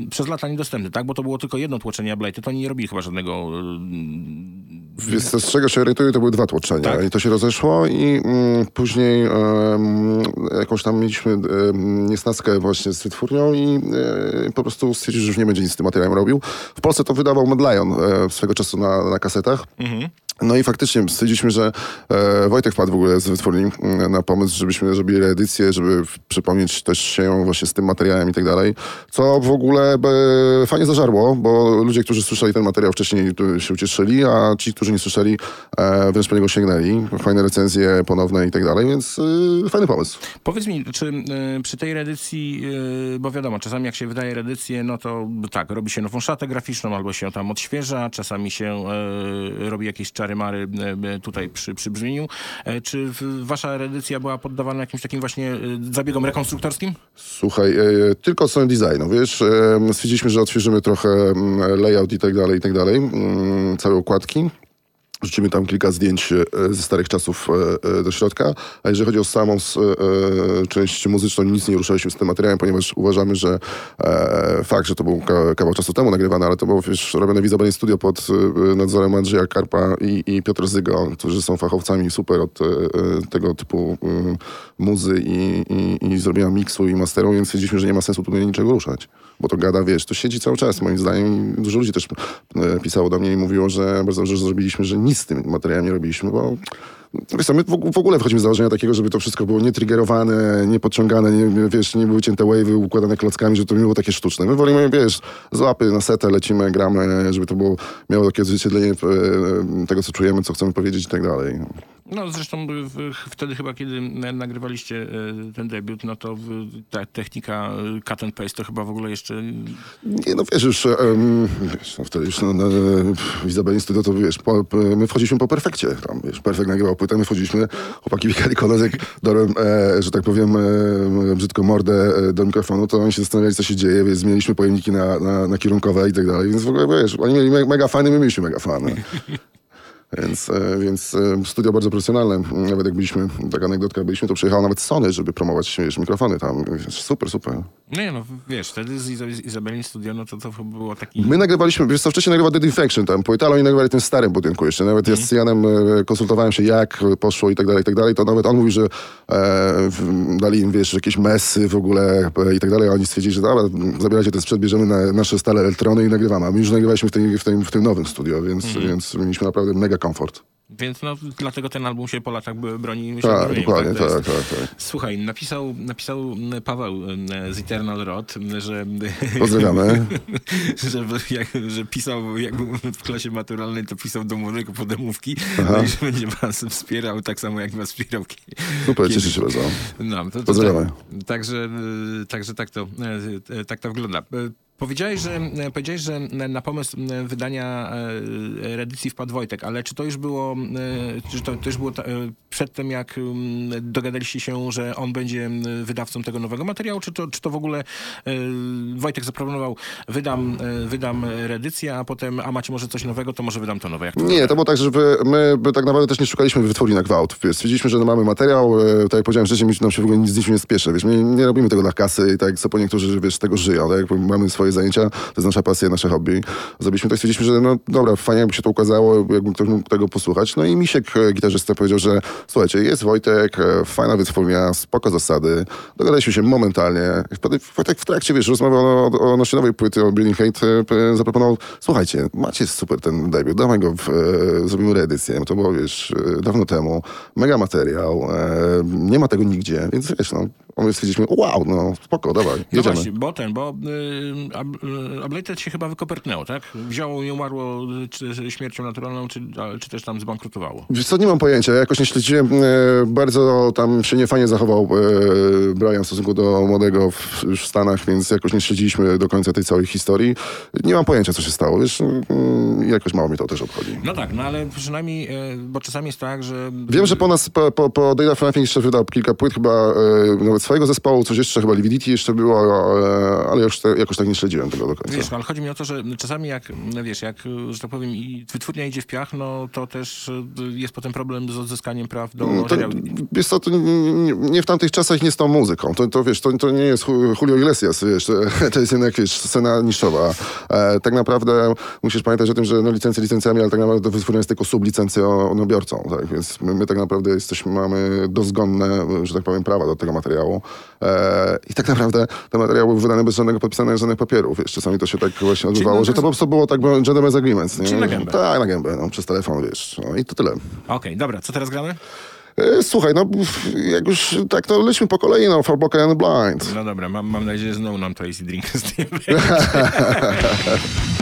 e, przez lata niedostępny, tak? Bo to było tylko jedno tłoczenie Ablajty. To oni nie robili chyba żadnego... e, Wiesz, co, z czego się orientuję, to były dwa tłoczenia Tak. i to się rozeszło i mm, później em, jakąś tam mieliśmy em, niesnaskę właśnie z wytwórnią i e, po prostu stwierdził, że już nie będzie nic z tym materiałem robił. W Polsce to wydawał Medlion e, swego czasu na, na kasetach. No i faktycznie stwierdziliśmy, że e, Wojtek wpadł w ogóle z wytwórni mm, na pomysł, żebyśmy zrobili reedycję, żeby przypomnieć też się właśnie z tym materiałem i tak dalej. Co w ogóle e, fajnie zażarło, bo ludzie, którzy słyszeli ten materiał wcześniej e, się ucieszyli, a ci, którzy nie słyszeli, e, wręcz po niego sięgnęli. Fajne recenzje ponowne i tak dalej, więc e, fajny pomysł. Powiedz mi, czy y, przy tej reedycji, y, bo wiadomo, czasami jak się wydaje reedycję, no to tak, robi się nową szatę graficzną albo się tam odświeża, czasami się y, robi jakieś czary-mary y, tutaj przy, przy brzmieniu. E, czy wasza reedycja była poddawana jakimś takim właśnie zabiegom rekonstruktorskim? Słuchaj, e, tylko strony designu, wiesz, e, stwierdziliśmy, że odświeżymy trochę mm, layout i tak dalej, i tak dalej, mm, całe układki. Rzucimy tam kilka zdjęć e, ze starych czasów e, e, do środka, a jeżeli chodzi o samą część muzyczną, nic nie ruszaliśmy z tym materiałem, ponieważ uważamy, że fakt, że to był ka- kawał czasu temu nagrywany, ale to było wiesz, robione w Izabeli Studio pod nadzorem Andrzeja Karpa i, i Piotr Zygo, którzy są fachowcami super od tego typu muzy i, i, i zrobienia miksu i masteru, więc stwierdziliśmy, że nie ma sensu tutaj niczego ruszać. Bo to gada, wiesz, to siedzi cały czas moim zdaniem dużo ludzi też pisało do mnie i mówiło, że bardzo dobrze że zrobiliśmy, że nic z tym materiałem nie robiliśmy, bo wiesz co, my w, ogóle wchodzimy z założenia takiego, żeby to wszystko było nietriggerowane, niepodciągane, nie, wiesz, nie były cięte wave'y układane klockami, że to nie było takie sztuczne. My wolimy, wiesz, z łapy na setę lecimy, gramy, żeby to było, miało takie odzwierciedlenie e, tego, co czujemy, co chcemy powiedzieć i tak dalej. No zresztą w, wtedy chyba, kiedy e, nagrywaliście e, ten debiut, no to ta technika e, cut and paste to chyba w ogóle jeszcze Nie, no wiesz, już, em, wiesz no wtedy już no, no, w Izabeli to wiesz, po, my wchodziliśmy po perfekcie, tam wiesz, perfekt nagrywał płytę, my wchodziliśmy, chłopaki wikali koledzy, dorem, e, że tak powiem, e, brzydko mordę e, do mikrofonu, to oni się zastanawiali, co się dzieje, więc zmieniliśmy pojemniki na, na, na kierunkowe i tak dalej, więc w ogóle, wiesz, oni mieli me, mega fany, my mieliśmy mega fany. Więc, e, więc e, studio bardzo profesjonalne. Nawet jak byliśmy, taka anegdotka, byliśmy, to przyjechało nawet Sony, żeby promować wiesz, mikrofony tam. Super, super. Nie no, wiesz, wtedy z Iza- z Izabeli Studio, no to to było taki... My nagrywaliśmy, wiesz co, wcześniej nagrywał Dead Infection tam, płyta, ale oni nagrywali w tym starym budynku jeszcze. Nawet ja z Janem e, konsultowałem się, jak poszło i tak dalej, i tak dalej. To nawet on mówi, że e, dali im, wiesz, jakieś mesy w ogóle i tak dalej, a oni stwierdzili, że dobra, zabierajcie ten sprzęt, bierzemy na nasze stale elektrony i nagrywamy. A my już nagrywaliśmy w, tej, w, tym, w tym nowym studio, więc, więc mieliśmy naprawdę mega komfort. Więc no, dlatego ten album się po latach broni. się Tak, bronił, dokładnie, jest- tak, tak, tak. Słuchaj, napisał, napisał m, Paweł m, z Eternal Rod, że, Pozdrawiamy. że, jak, że pisał, jak był w klasie maturalnej, to pisał do młodego podemówki, no i że będzie was wspierał tak samo, jak was wspierał Super, cieszę się bardzo. No, to, to, Pozdrawiamy. tak, także, y, także tak to, tak to wygląda. Powiedziałeś, że, y, powiedziałeś, że na pomysł wydania reedycji wpadł Wojtek, ale czy to już było, y, czy to, to już było ta, y, przedtem, jak dogadaliście się, że on będzie wydawcą tego nowego materiału, czy to, czy to w ogóle Wojtek zaproponował, wydam, wydam reedycję, a potem, a macie może coś nowego, to może wydam to nowe. Jak to Nie, to było tak, że my tak naprawdę też nie szukaliśmy wytwórni na gwałt. Stwierdziliśmy, że no mamy materiał, e, tak jak powiedziałem wcześniej, nam się w ogóle nic z nim nie spieszy. Wiesz, my nie robimy tego dla kasy i tak co po niektórzy, że wiesz, z tego żyją. Tak? Mamy swoje zajęcia, to jest nasza pasja, nasze hobby. Zrobiliśmy to i stwierdziliśmy, że no dobra, fajnie jakby się to ukazało, jakby ktoś mógł tego posłuchać. No i Misiek, e, gitarzysta, powiedział, że słuchajcie, jest Wojtek, e, fajna wytwórnia, spoko zasady. Dogadaliśmy się momentalnie. Wojtek w trakcie, wiesz, rozmawiał o, o nowej płyty, o Breeding Hate, e, zaproponował, słuchajcie, macie super ten debiut, dawaj go, w, e, zrobimy reedycję. To było, wiesz, dawno temu. Mega materiał, e, nie ma tego nigdzie, więc wiesz, no, my stwierdziliśmy, wow, no spoko, dawaj, No jedziemy. właśnie, bo ten, bo y, y, Ablated się chyba wykopertnęło, tak? Wzięło i umarło y, czy śmiercią naturalną, czy, czy też tam zbankrutowało. Wiesz co, nie mam pojęcia, ja jakoś nie śledziłem, e, bardzo tam się niefajnie zachował e, Brian w stosunku do młodego w, już w Stanach, więc jakoś nie śledziliśmy do końca tej całej historii. Nie mam pojęcia, co się stało, wiesz, mm, jakoś mało mnie to też obchodzi. No tak, no ale przynajmniej, e, bo czasami jest tak, że... Wiem, że po nas, po, po, po Nothing jeszcze wydał kilka płyt, chyba nawet swojego zespołu, coś jeszcze, chyba Lividity jeszcze było, e, ale już te, jakoś tak nie śledziłem tego do końca. Wiesz, no, ale chodzi mi o to, że czasami jak, wiesz, jak, że tak powiem, i wytwórnia idzie w piach, no to też y, jest potem problem z odzyskaniem praw do No To, wiesz co, to nie, nie, w tamtych czasach nie z tą muzyką. To, to wiesz, to, to nie jest Ju- Julio Iglesias, wiesz, to, jest jednak wiesz, scena niszczowa. E, tak naprawdę musisz pamiętać o tym, że no, licencje licencjami, ale tak naprawdę wytwórnia jest tylko sublicencjonobiorcą, tak? Więc my, my tak naprawdę jesteśmy, mamy dozgonne, że tak powiem, prawa do tego materiału. E, I tak naprawdę te materiały były wydane bez żadnego podpisania żadnych papierów, wiesz, czasami to się tak właśnie odbywało, że to po prostu było tak, gentleman's agreement, nie? Czyli na gębę. Tak, na gębę, no, przez telefon, wiesz, no, i to tyle. Okej, dobra, co teraz gramy? E, Słuchaj, no jak już tak, to lećmy po kolei, no, For and Blind. No dobra, mam, mam nadzieję, że znowu nam to Easy Drink z tym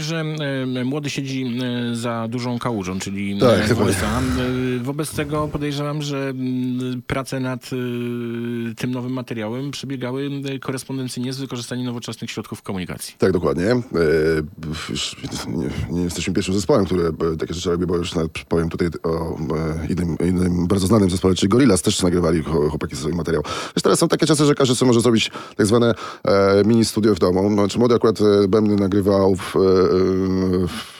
Że młody siedzi za dużą kałużą, czyli Tak, e. USA. E, Wobec tego podejrzewam, że mm, prace nad e, tym nowym materiałem przebiegały e, korespondencyjnie z wykorzystaniem nowoczesnych środków komunikacji. Tak, dokładnie. E, już nie, jesteśmy pierwszym zespołem, który e, takie rzeczy robi, bo już powiem tutaj o e, innym, innym bardzo znanym zespole, czyli Gorillaz, też nagrywali chłopaki swój materiał. Wiesz, teraz są takie czasy, że każdy sobie może zrobić tak zwane e, mini studio w domu. No, czy młody akurat e, Bębny nagrywał w, e, w, e,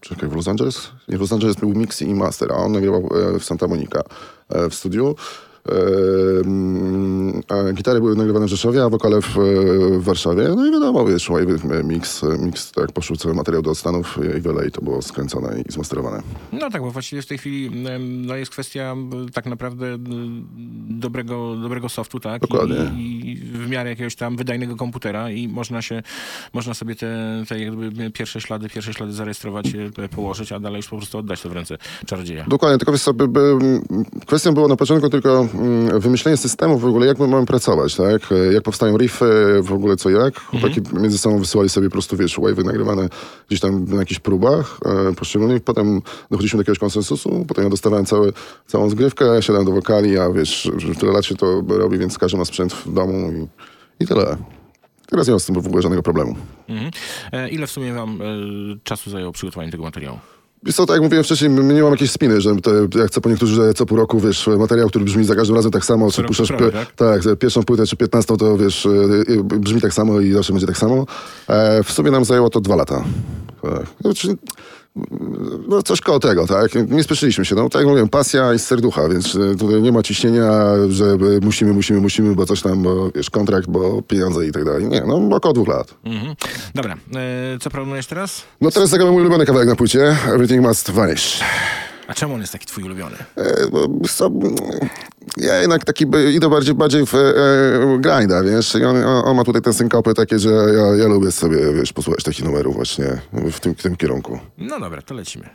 czekaj, w Los Angeles? Nie, w Los Angeles był mix i master, a on nagrywał e, w Santa Monica e, w studiu. A gitary były nagrywane w Rzeszowie, a wokale w, w Warszawie. No i wiadomo, wiesz, Wave, mix, mix, tak poszły cały materiał do Stanów i w LA to było skręcone i zmasterowane. No tak, bo właściwie w tej chwili no jest kwestia tak naprawdę dobrego, dobrego softu, tak? Dokładnie. I, I w miarę jakiegoś tam wydajnego komputera i można się, można sobie te, te jakby pierwsze ślady, pierwsze ślady zarejestrować, e, położyć, a dalej już po prostu oddać to w ręce czarodzieja. Dokładnie, tylko wiesz by, kwestią było na początku tylko wymyślenie systemu w ogóle, jak my mamy pracować, tak? Jak powstają riffy, w ogóle co jak. Chłopaki między sobą wysyłali sobie po prostu, wiesz, wave'y nagrywane gdzieś tam na jakichś próbach e, poszczególnych. Potem dochodziliśmy do jakiegoś konsensusu, potem ja dostawałem cały, całą zgrywkę, ja siadałem do wokali, a wiesz, że tyle lat się to robi, więc każdy ma sprzęt w domu i, i tyle. Teraz nie mam z tym w ogóle żadnego problemu. Mhm. E, ile w sumie wam e, czasu zajęło przygotowanie tego materiału? Wiesz co, tak jak mówiłem wcześniej, my nie mam jakieś spiny, że to, jak co po niektórzy, że co pół roku, wiesz, materiał, który brzmi za każdym razem tak samo, czy puszczasz prawie, tak? tak, pierwszą płytę czy piętnastą, to wiesz, y, y, brzmi tak samo i zawsze będzie tak samo. E, w sumie nam zajęło to dwa lata. Tak. No, no coś koło tego, tak? Nie spieszyliśmy się, no tak jak mówiłem, pasja i serducha, więc y, tutaj nie ma ciśnienia, że y, musimy, musimy, musimy, bo coś tam, bo wiesz, kontrakt, bo pieniądze i tak dalej. Nie, no około dwóch lat. Mhm. Dobra, e, co planujesz teraz? No teraz zagramy mój ulubiony kawałek na płycie, Everything Must Vanish. A czemu on jest taki twój ulubiony? E, ja jednak taki idę bardziej, bardziej w e, grinda, wiesz, i on, on, on ma tutaj ten synkopy takie, że ja, ja lubię sobie, wiesz, posłuchać takich numerów właśnie w tym, w tym kierunku. No dobra, to lecimy.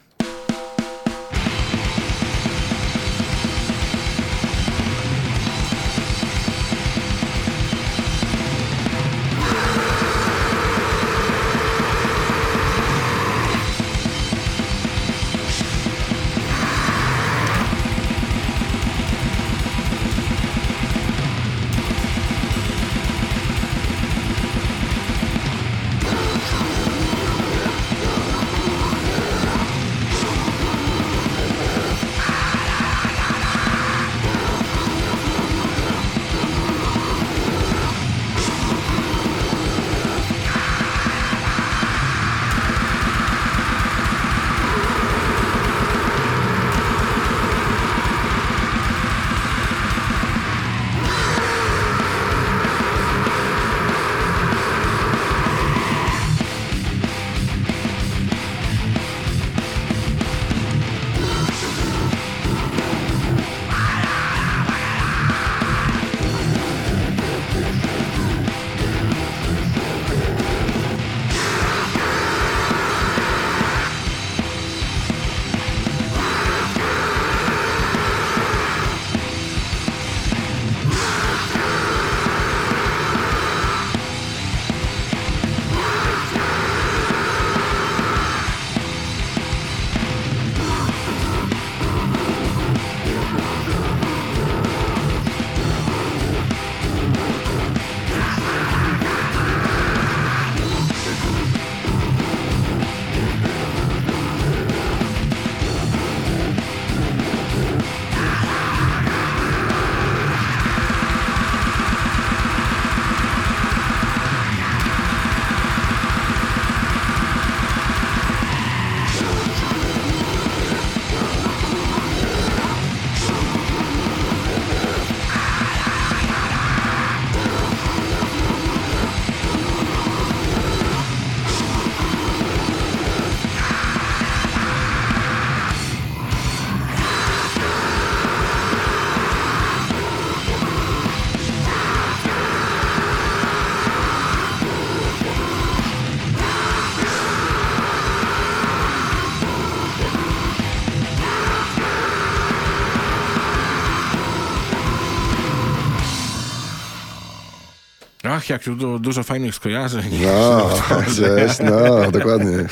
Jak tu du- dużo fajnych skojarzeń. No, gdzieś, no, dokładnie. E,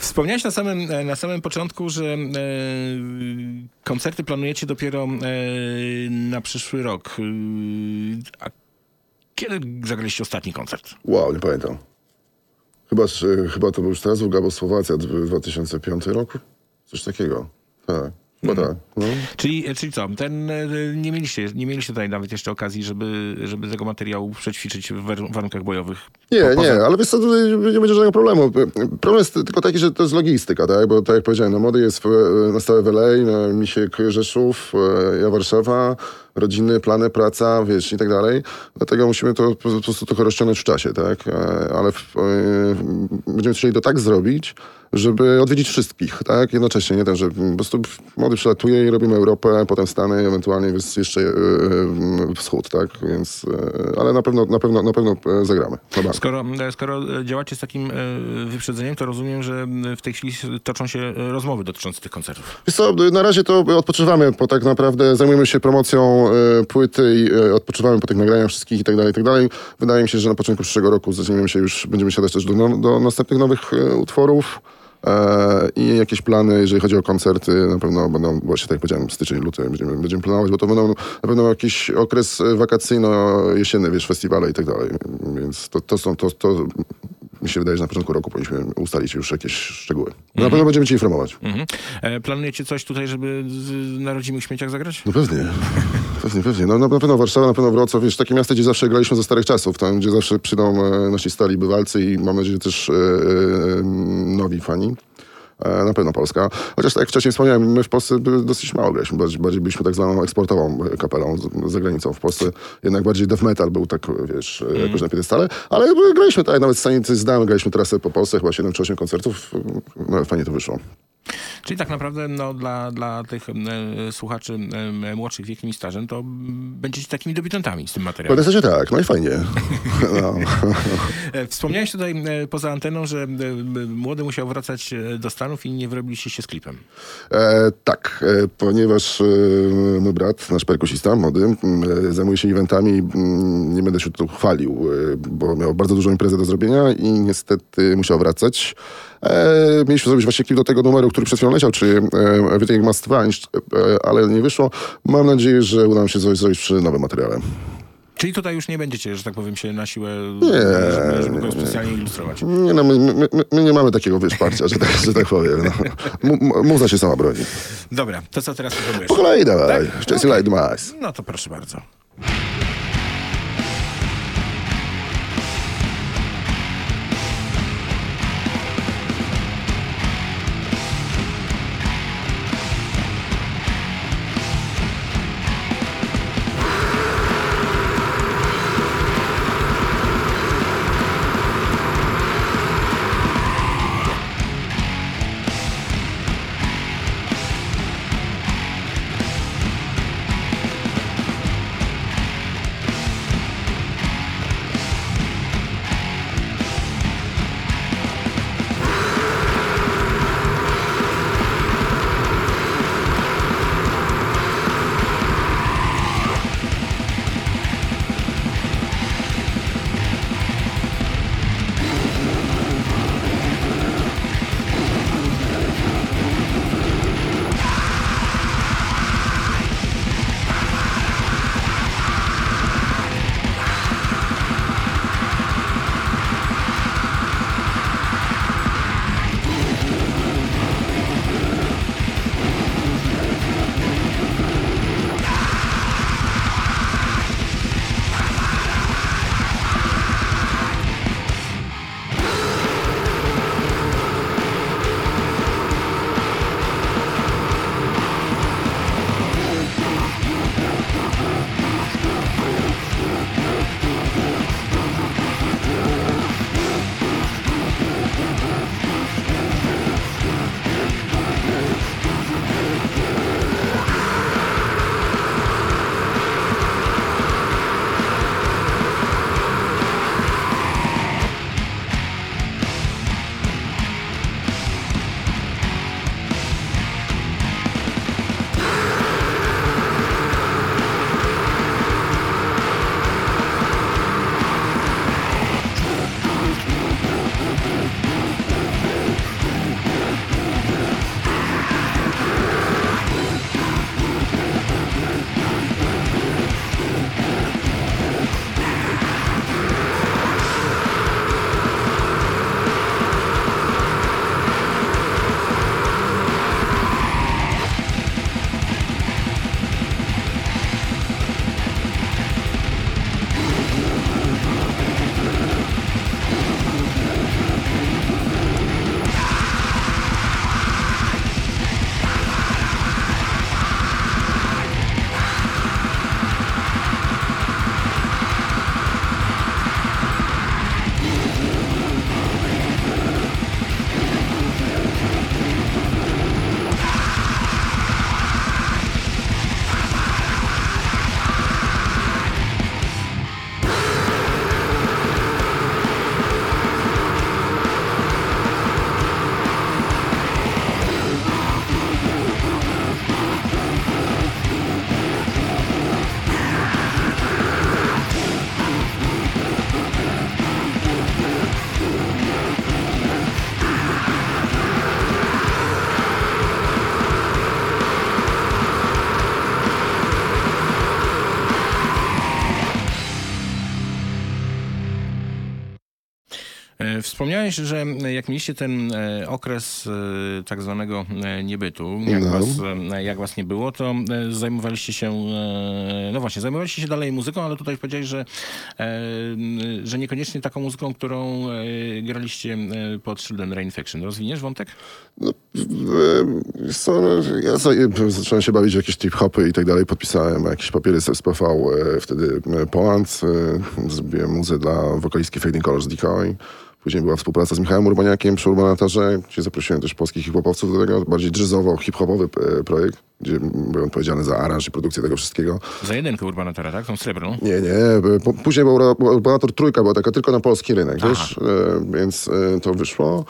wspomniałeś na samym, e, na samym początku, że e, koncerty planujecie dopiero na przyszły rok. A kiedy zagraliście ostatni koncert? Wow, nie pamiętam. Chyba, chyba to był Strasburg albo Słowacja, dw- 2005 roku? Coś takiego, tak. Bo tak. No. Czyli, czyli co, ten, e, nie, mieliście, nie mieliście tutaj nawet jeszcze okazji, żeby, żeby tego materiału przećwiczyć w war- warunkach bojowych? Nie, Po- nie, ale wiesz co, tutaj nie będzie żadnego problemu. Problem jest tylko taki, że to jest logistyka, tak? Bo tak jak powiedziałem, no młody jest w, na stałe w LA, no, Misiek Rzeszów, e, ja Warszawa, rodziny, plany, praca, wiesz, i tak dalej. Dlatego musimy to po prostu trochę rozciągnąć w czasie, tak? E, Ale w, e, będziemy chcieli to tak zrobić, żeby odwiedzić wszystkich, tak? Jednocześnie, nie ten, że po prostu młody przylatuje i robimy Europę, potem Stany, ewentualnie jest jeszcze e, wschód, tak? Więc, ale na pewno, na pewno, na pewno zagramy. Na. Skoro, skoro działacie z takim wyprzedzeniem, to rozumiem, że w tej chwili toczą się rozmowy dotyczące tych koncertów. Wiesz co, na razie to odpoczywamy, bo tak naprawdę zajmujemy się promocją e, płyty i e, odpoczywamy po tych nagraniach wszystkich i tak dalej, i tak dalej. Wydaje mi się, że na początku przyszłego roku zaczniemy się już, będziemy siadać też do, no, do następnych nowych e, utworów. I jakieś plany, jeżeli chodzi o koncerty, na pewno będą, właśnie tak jak powiedziałem, styczeń, luty będziemy, będziemy planować, bo to będą na pewno jakiś okres wakacyjno-jesienny, wiesz, festiwale i tak dalej. Więc to, to są, to, to mi się wydaje, że na początku roku powinniśmy ustalić już jakieś szczegóły. No, Na pewno będziemy cię informować. Mhm. E, Planujecie coś tutaj, żeby z, na rodzimych śmieciach zagrać? No pewnie. Pewnie, pewnie. No, na pewno Warszawa, na pewno Wrocław. Wiesz, takie miasta, gdzie zawsze graliśmy ze starych czasów, tam gdzie zawsze przyjdą e, nasi stali bywalcy i mam nadzieję też e, e, nowi fani. E, Na pewno Polska. Chociaż tak jak wcześniej wspomniałem, my w Polsce dosyć mało graliśmy. Bardziej, byliśmy tak zwaną eksportową e, kapelą z- za granicą. W Polsce jednak bardziej death metal był tak, wiesz, mm. jakoś na piedestale. Ale graliśmy tak, nawet scenicy zdałem, graliśmy trasę po Polsce, chyba 7 czy 8 koncertów. No, fajnie to wyszło. Czyli tak naprawdę no, dla, dla tych e, słuchaczy e, młodszych wiekiem i stażem, to będziecie takimi debiutantami z tym W materiałem. pewnym sensie tak, no i fajnie. No. E, Wspomniałeś tutaj e, poza anteną, że e, młody musiał wracać e, do Stanów i nie wyrobiliście się z klipem. Tak, ponieważ mój brat, nasz perkusista, młody, zajmuje się eventami, nie będę się tu chwalił, bo miał bardzo dużą imprezę do zrobienia i niestety musiał wracać. Mieliśmy zrobić właśnie klip do tego numeru, który przed chwilą leciał, czy e, Everything Must Vanish, e, ale nie wyszło. Mam nadzieję, że uda nam się coś zrobić przy nowym materiale. Czyli tutaj już nie będziecie, że tak powiem, się na siłę, Nie, żeby, żeby go nie. specjalnie ilustrować. Nie no, my, my, my, nie mamy takiego wyszparcia, że tak, że tak powiem. No. Muza się sama broni. Dobra, to co teraz proponujesz? Po kolei dawaj. Tak? Jesse Okej. Light. No to proszę bardzo. Wspomniałeś, że jak mieliście ten e, okres e, tak zwanego e, niebytu, jak, No. was, e, jak was nie było, to e, zajmowaliście się, e, no właśnie, zajmowaliście się dalej muzyką, ale tutaj powiedziałeś, że, e, że niekoniecznie taką muzyką, którą e, graliście e, pod szyldem Rain Fiction. Rozwiniesz wątek? No, e, no, ja za, zacząłem się bawić w jakieś trip-hopy i tak dalej. Podpisałem jakieś papiery z SPV, e, wtedy e, Poland. E, zrobiłem muzę dla wokalistki Fading Colors Decoy. Później była współpraca z Michałem Urbaniakiem przy Urbanatorze, gdzie zaprosiłem też polskich hip-hopowców do tego. Bardziej jazzowo-hip-hopowy e, projekt, gdzie byłem odpowiedzialny za aranż i produkcję tego wszystkiego. Za jedynkę Urbanatora, tak? Tą srebrną? Nie, nie. później był Urbanator trójka, była taka tylko na polski rynek, wiesz? E, więc e, to wyszło.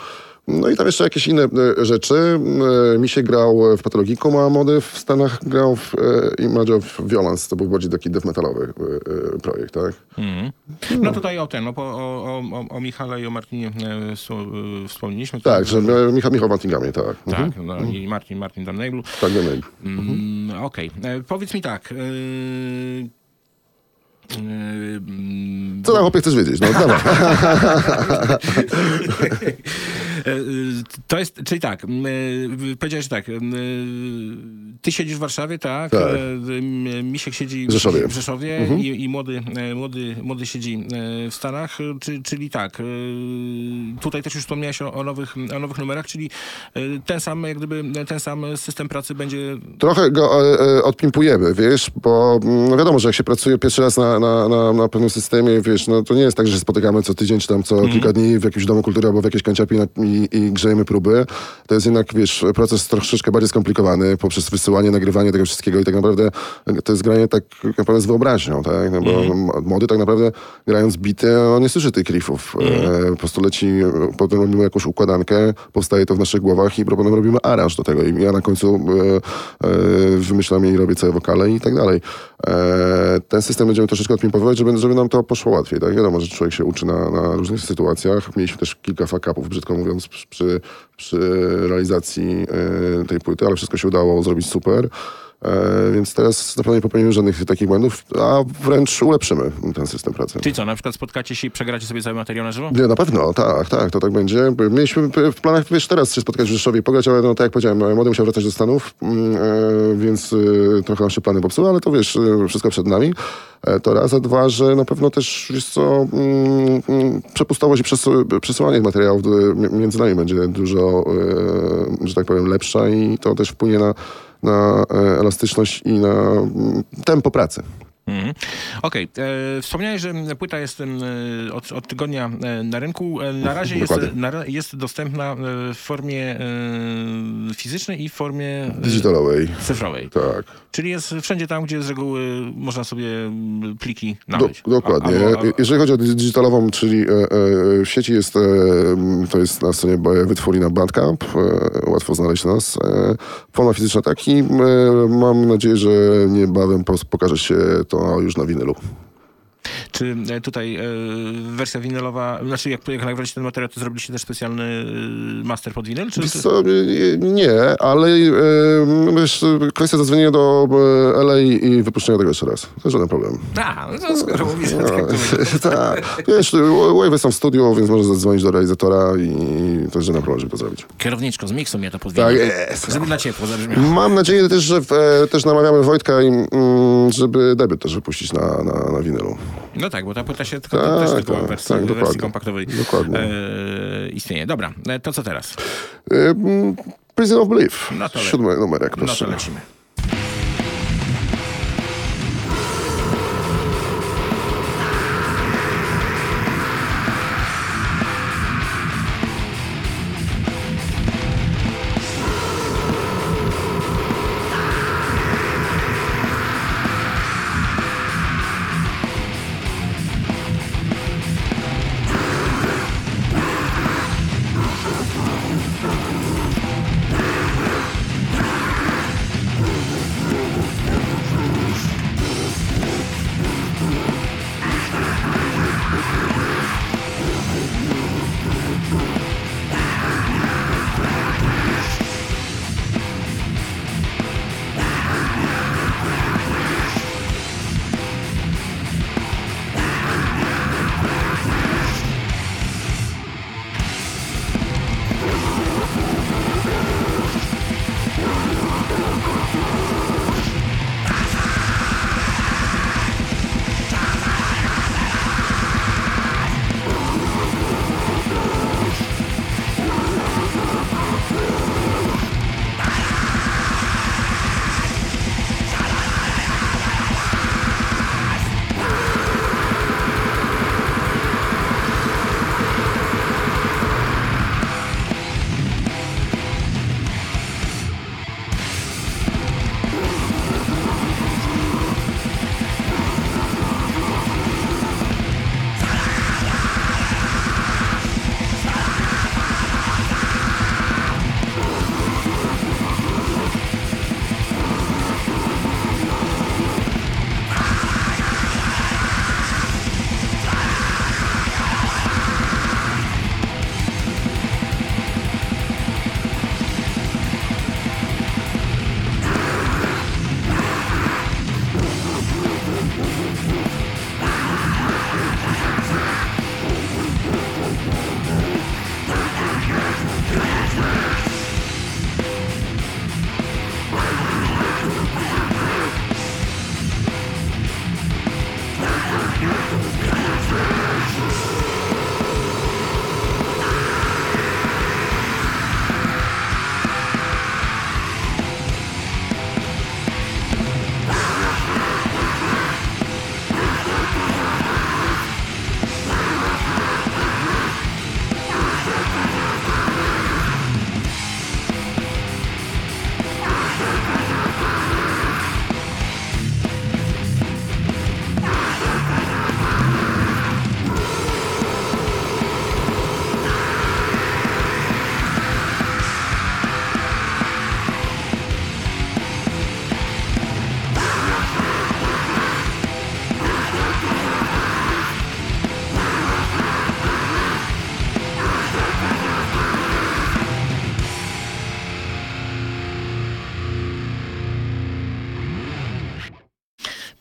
No i tam jeszcze jakieś inne e, rzeczy. E, mi się grał w Patologiku, a młody w Stanach grał w e, Image of Violence. To był bardziej taki death metalowy projekt, tak? No tutaj o ten, no, o, o, o, o Michale i o Martinie wspomnieliśmy. Tak, że Michał, Michał Wantingami, tak. Mhm. Tak, no, i Martin, Martin. Tak, wiemy. Mm, Okej, E, powiedz mi tak. Mm, Co tam chłopie chcesz wiedzieć? No dawaj. To jest, czyli tak, e, powiedziałeś tak, m, ty siedzisz w Warszawie, tak? Tak. Misiek siedzi W Rzeszowie. Mhm. w Rzeszowie i, i młody, młody, młody siedzi w Stanach, e, czy, czyli tak, tutaj też już wspomniałeś o, o, nowych, o nowych numerach, czyli ten sam, jak gdyby, ten sam system pracy będzie Trochę go e, e, odpimpujemy, wiesz, bo mm, wiadomo, że jak się pracuje pierwszy raz na, na, na, na pewnym systemie, wiesz, no to nie jest tak, że się spotykamy co tydzień, czy tam co kilka dni w jakimś domu kultury albo w jakiejś kanciapie i, i grzejemy próby. To jest jednak, wiesz, proces troszeczkę bardziej skomplikowany poprzez wysyłanie, nagrywanie tego wszystkiego i tak naprawdę to jest granie tak naprawdę z wyobraźnią, tak, no bo m- młody tak naprawdę grając bity, on nie słyszy tych riffów. E, po prostu leci, potem robimy jakąś układankę, powstaje to w naszych głowach i potem robimy aranż do tego i ja na końcu e, e, wymyślam i robię całe wokale i tak dalej. E, ten system będziemy troszeczkę odpimpowywać, żeby, żeby nam to poszło łatwiej. Tak? Wiadomo, że człowiek się uczy na, na różnych sytuacjach. Mieliśmy też kilka fakapów, brzydko mówiąc, przy- przy, realizacji e, tej płyty, ale wszystko się udało zrobić super. E, więc teraz na pewno nie popełnimy żadnych takich błędów, a wręcz ulepszymy ten system pracy. Czyli co, na przykład spotkacie się i przegracie sobie cały materiał na żywo? Nie, na pewno, tak, tak, to tak będzie. Mieliśmy w planach, wiesz, teraz się spotkać w Rzeszowie i pograć, ale no, tak jak powiedziałem, młody musiał wracać do Stanów, mm, e, więc e, trochę nasze plany popsuły, ale to wiesz, e, wszystko przed nami. E, to raz, a dwa, że na pewno też jest co, mm, mm, przepustowość i przes przesyłanie materiałów mi- między nami będzie dużo, że tak powiem, lepsza i to też wpłynie na, na e, elastyczność i na mm, tempo pracy. Mhm. Okej, e, wspomniałeś, że płyta jest e, od, od tygodnia e, na rynku. Na razie jest, na, jest dostępna w formie fizycznej i w formie Digitalowej, cyfrowej. tak. Czyli jest wszędzie tam, gdzie z reguły można sobie mm, pliki Do, nabyć. dokładnie. A- albo- a- Jeżeli chodzi o digitalową, czyli w sieci jest, to jest na stronie wytwórni na Bandcamp, łatwo znaleźć nas. Forma fizyczna tak i mam nadzieję, że niebawem pokaże się to już na winylu. Czy e, tutaj e, wersja winylowa, znaczy jak, jak nagraliście ten materiał, to zrobiliście też specjalny e, master pod winyl? Czy, co, nie, ale wiesz, kwestia zadzwonienia do LA i wypuszczenia tego jeszcze raz. To żaden problem. A, no to skoro mówisz, że tak, to tak. Wiesz, Wave są w studiu, więc możesz zadzwonić do realizatora i to żaden problem, żeby to zrobić. Kierowniczko, z miksu mnie to pod Tak jest. Żeby na ciepło zabrzmiało. Mam nadzieję też, że w, też namawiamy Wojtka, i, mm, żeby debiut też wypuścić na, na, na winylu. No tak, bo ta płyta się tylko, Tak, też tylko tak, w wersji, tak, wersji dokładnie. kompaktowej Dokładnie. e, istnieje. Dobra, e, to co teraz? E, Prison of Belief. No Siódmy numerek, No proszę. to lecimy.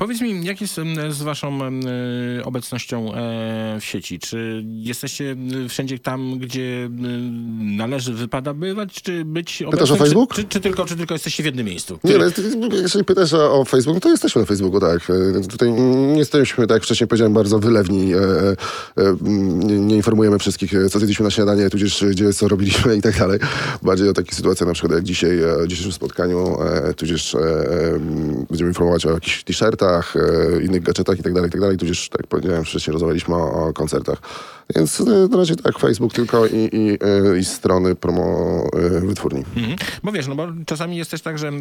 Powiedz mi, jak jest z waszą e, obecnością e, w sieci? Czy jesteście m, wszędzie tam, gdzie należy, wypada bywać, czy być obecnym? o Facebook? Czy, czy, czy, tylko, czy tylko jesteście w jednym miejscu? Nie, no, jeżeli pytasz o, o Facebook, no to jesteśmy na Facebooku, tak. E, Tutaj nie jesteśmy, tak jak wcześniej powiedziałem, bardzo wylewni. E, e, nie, nie informujemy wszystkich, co zjedliśmy na śniadanie, tudzież gdzie, co robiliśmy i tak dalej. Bardziej o takich sytuacjach, na przykład jak dzisiaj, w dzisiejszym spotkaniu, tudzież będziemy informować o jakichś t-shirtach, innych gadżetach i tak dalej, i tak dalej. Tudzież, tak powiedziałem wcześniej, rozmawialiśmy o, o koncertach. Więc e, na razie tak, Facebook tylko i, i, e, i strony promo e, wytwórni. Mhm. Bo wiesz, no bo czasami jest też tak, że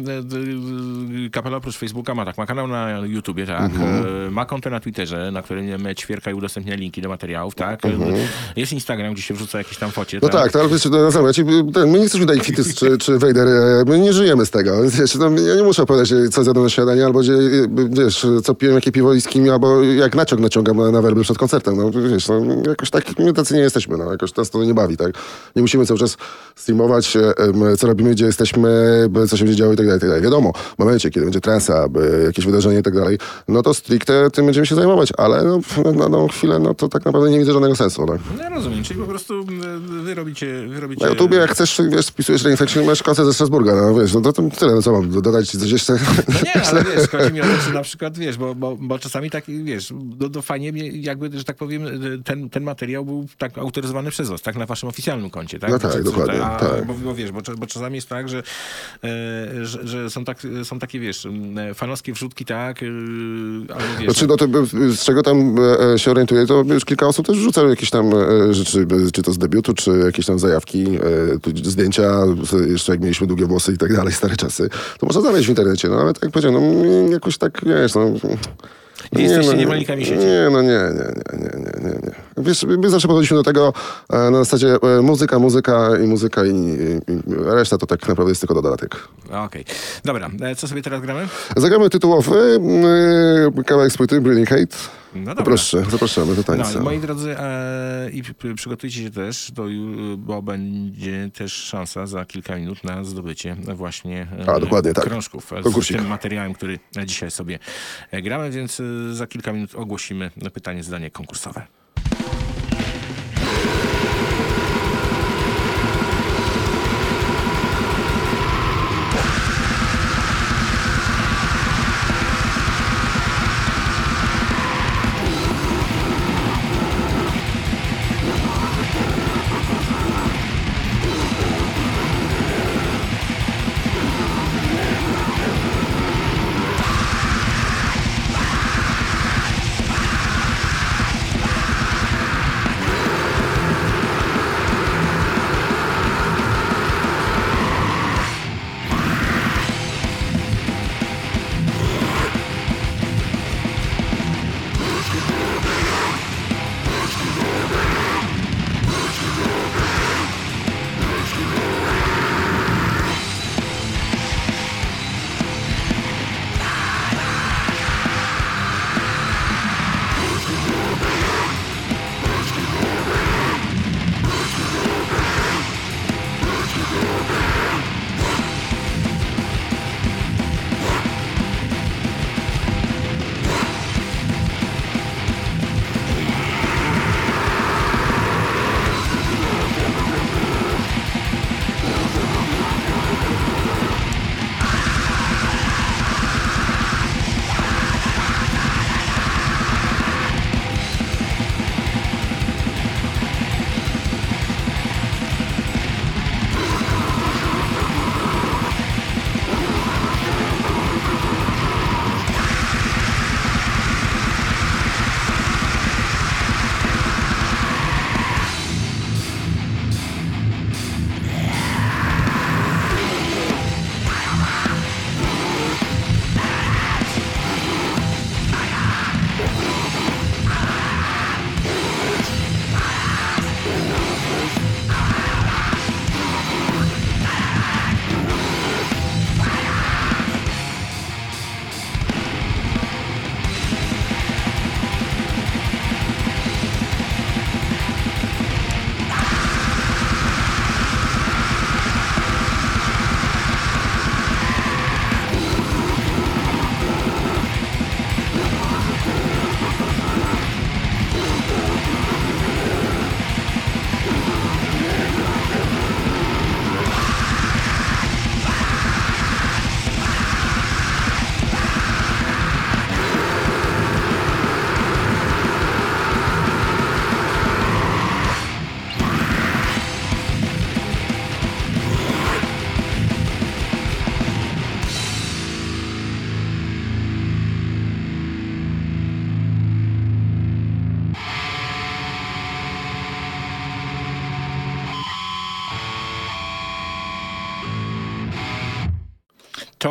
kapela oprócz Facebooka ma tak, ma kanał na YouTubie, tak, Mhm. ma konto na Twitterze, na którym ćwierka i udostępnia linki do materiałów, tak, Mhm. Jest Instagram, gdzie się wrzuca jakieś tam focie, No tak, to ale wiesz, ja ci, ten, my nie tutaj Fittys czy, czy Vader, my nie żyjemy z tego. Więc, Wiesz, no, ja nie muszę opowiadać, co zjadłem na śniadanie, albo gdzie, wiesz, co piłem, jakie piwo i z kim, albo jak naciąg naciągam na, na werby przed koncertem. No, wiesz, no, jakoś tak, my tacy nie jesteśmy, no, jakoś nas to nie bawi, tak? Nie musimy cały czas streamować, e, co robimy, gdzie jesteśmy, co się będzie działo i tak dalej, tak dalej. Wiadomo, w momencie, kiedy będzie transa, jakieś wydarzenie i tak dalej, no to stricte tym będziemy się zajmować, ale no, na daną chwilę, no to tak naprawdę nie widzę żadnego sensu, tak? No ja rozumiem, czyli po prostu wy robicie, wy robicie... Na YouTubie jak chcesz, wiesz, wpisujesz reinfekcję, masz koncert ze Strasburga, no wiesz, no to, to tyle, no co mam, dodać ci coś jeszcze? No nie, ale wiesz, chodzi mi o to, czy na przykład, wiesz, bo, bo, bo czasami tak, wiesz, do, do fajnie jakby, że tak powiem, ten, ten materiał był tak autoryzowany przez was, tak, na waszym oficjalnym koncie, tak? No tak, Czy- czy- dokładnie, a, tak. Bo, bo wiesz, bo, bo czasami jest tak, że, e, że, że są, tak, są takie, wiesz, fanowskie wrzutki, tak, e, albo wiesz... Znaczy, no to z czego tam e, e, się orientuję, to już kilka osób też wrzuca jakieś tam rzeczy, czy to z debiutu, czy jakieś tam zajawki, zdjęcia, jeszcze jak mieliśmy długie włosy i tak dalej, stare czasy. To można znaleźć w internecie, no ale tak jak powiedziałem, no jakoś tak, wiesz, no... Nie jesteście no, niewolnikami sieci. Nie, no nie, nie, nie, nie, nie, nie, nie. Wiesz, my zawsze podchodziliśmy do tego e, na zasadzie e, muzyka, muzyka i muzyka i, i, i reszta to tak naprawdę jest tylko dodatek. Okej. Dobra, e, co sobie teraz gramy? Zagramy tytułowy e, kawałek z płyty Brilliant Hate. No. Proszę, zapraszamy do tańca. No, moi drodzy, e, i przygotujcie się też, ju- bo będzie też szansa za kilka minut na zdobycie właśnie e, A, dokładnie, tak. krążków z Konkursik. tym materiałem, który dzisiaj sobie e, gramy, więc e, za kilka minut ogłosimy pytanie, zadanie konkursowe.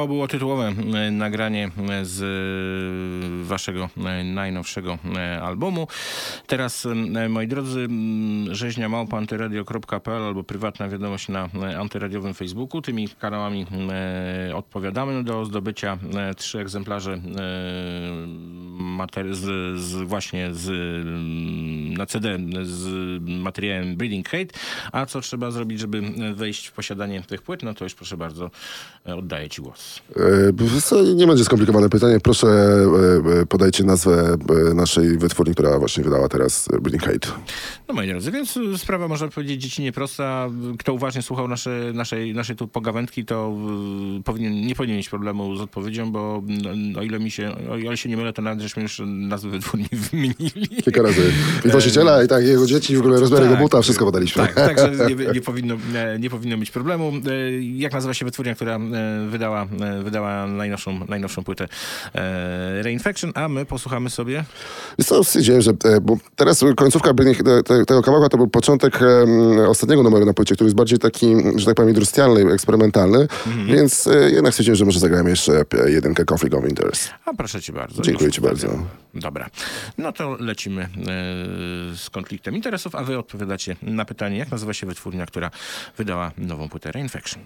Było tytułowe e, nagranie e, z e, waszego najnowszego albumu. Teraz, moi drodzy, rzeźnia małpa antyradio.pl albo prywatna wiadomość na antyradiowym Facebooku. Tymi kanałami odpowiadamy do zdobycia trzy egzemplarze materi- z, z właśnie z, mm, na CD z materiałem Breeding Hate. A co trzeba zrobić, żeby wejść w posiadanie tych płyt? No to już proszę bardzo, e, oddaję ci głos. E, Nie będzie skomplikowane pytanie. Proszę e, podajcie nazwę naszej wytwórni, która właśnie wydała teraz Breeding Hate. No moi drodzy, więc sprawa można powiedzieć dziecinnie prosta. Kto uważnie słuchał nasze, naszej, naszej tu pogawędki, to powinien, nie powinien mieć problemu z odpowiedzią, bo mm, o ile mi się, o ile się nie mylę, to nawet żeśmy już nazwy wytwórni wymienili. Kilka razy. I właściciela, i tak, jego dzieci, w ogóle rozmiar jego Tak. buta, wszystko podaliśmy. Tak, także nie, nie, powinno, nie, nie powinno być problemu. E, Jak nazywa się wytwórnia, która e, wydała, e, wydała najnowszą, najnowszą płytę e, Reinfection, a my posłuchamy sobie Wiesz co, stwierdziłem, że e, bo teraz końcówka tego kawałka to był początek ostatniego numeru na płycie, który jest bardziej taki, że tak powiem, industrialny, eksperymentalny, więc e, jednak stwierdziłem, że może zagrałem jeszcze e, jedynkę Conflict of Interest. A proszę ci bardzo. Dziękuję ci bardzo. Ustawiam. Dobra. No to lecimy e, z konfliktem interesów, a wy odpowiadacie na pytanie, jak nazywa się wytwórnia, która wydała nową płytę Reinfection.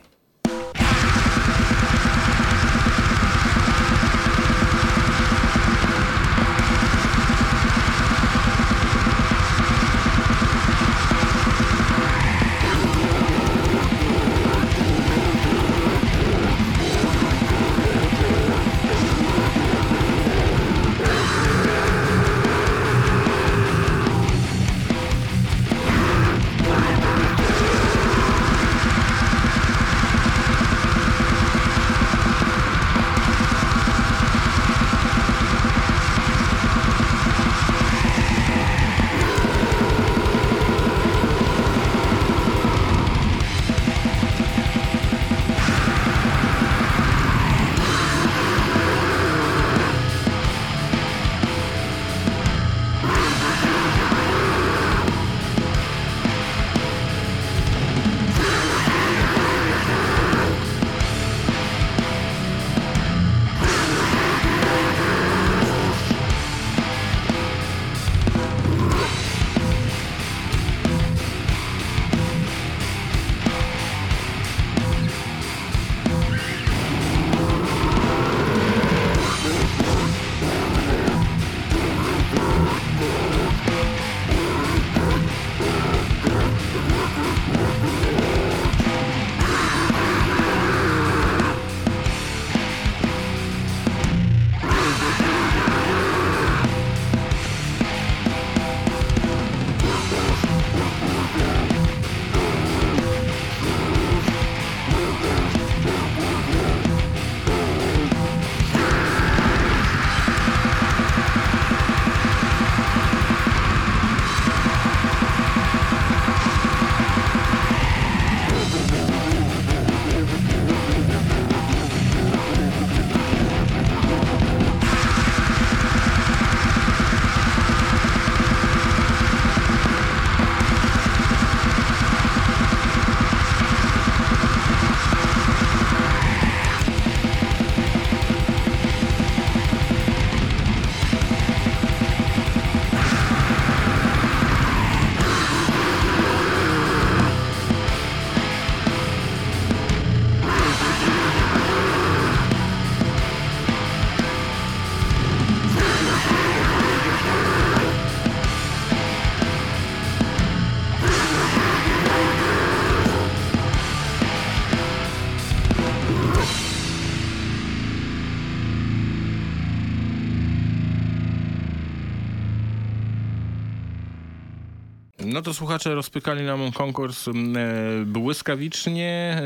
No to słuchacze rozpykali nam konkurs m, e, błyskawicznie. E,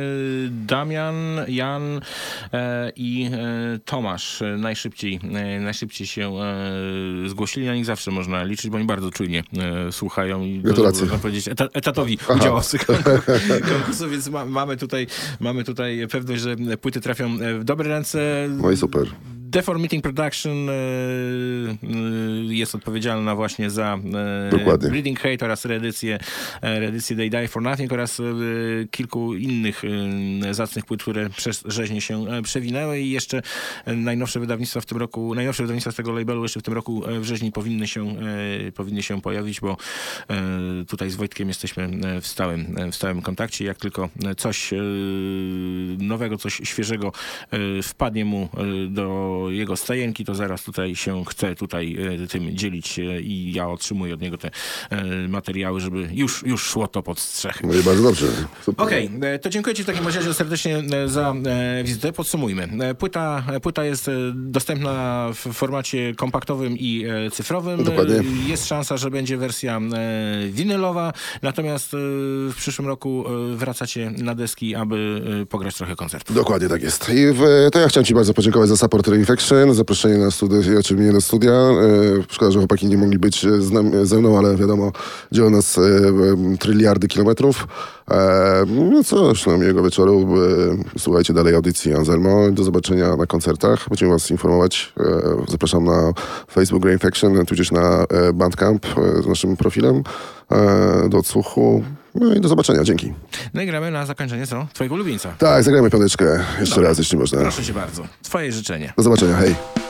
Damian, Jan e, i Tomasz najszybciej, najszybciej się zgłosili. Na nich zawsze można liczyć, bo oni bardzo czujnie słuchają i Gratulacje. można powiedzieć eta, etatowi udziałowcy konkursu, więc ma, mamy, tutaj, mamy tutaj pewność, że płyty trafią w dobre ręce. No i super. Deformating Production e, e, jest odpowiedzialna właśnie za e, Dokładnie. Breeding Hate oraz reedycję, reedycję They Die For Nothing oraz kilku innych zacnych płyt, które przez rzeźnie się przewinęły i jeszcze najnowsze wydawnictwa w tym roku, najnowsze wydawnictwa z tego labelu jeszcze w tym roku w rzeźni powinny się, powinny się pojawić, bo tutaj z Wojtkiem jesteśmy w stałym, w stałym kontakcie. Jak tylko coś nowego, coś świeżego wpadnie mu e, do jego stajenki, to zaraz tutaj się chce tutaj e, tym dzielić e, i ja otrzymuję od niego te e, materiały, żeby już, już szło to pod strzechy. No i bardzo dobrze. Okej, e, to dziękuję Ci w takim razie serdecznie za wizytę. Podsumujmy. Płyta, płyta jest dostępna w formacie kompaktowym i cyfrowym. Dokładnie. E, Jest szansa, że będzie wersja winylowa, natomiast w przyszłym roku wracacie na deski, aby pograć trochę koncertów. Dokładnie tak jest. I w, to ja chciałem Ci bardzo podziękować za support Reinfection, zaproszenie na studia, czy mnie do studia. E, szkoda, że chłopaki nie mogli być z nam, ze mną, ale wiadomo, dzielą nas e, e, tryliardy kilometrów. E, no cóż, no miłego wieczoru. E, słuchajcie dalej audycji Anselmo. Do zobaczenia na koncertach. Będziemy Was informować. E, zapraszam na Facebook Reinfection, tudzież na e, Bandcamp e, z naszym profilem e, do odsłuchu. No i do zobaczenia. Dzięki. No i gramy na zakończenie co? Twojego ulubieńca. Tak, zagrajmy piąteczkę jeszcze raz, jeśli można. Proszę Cię bardzo. Twoje życzenie. Do zobaczenia, hej.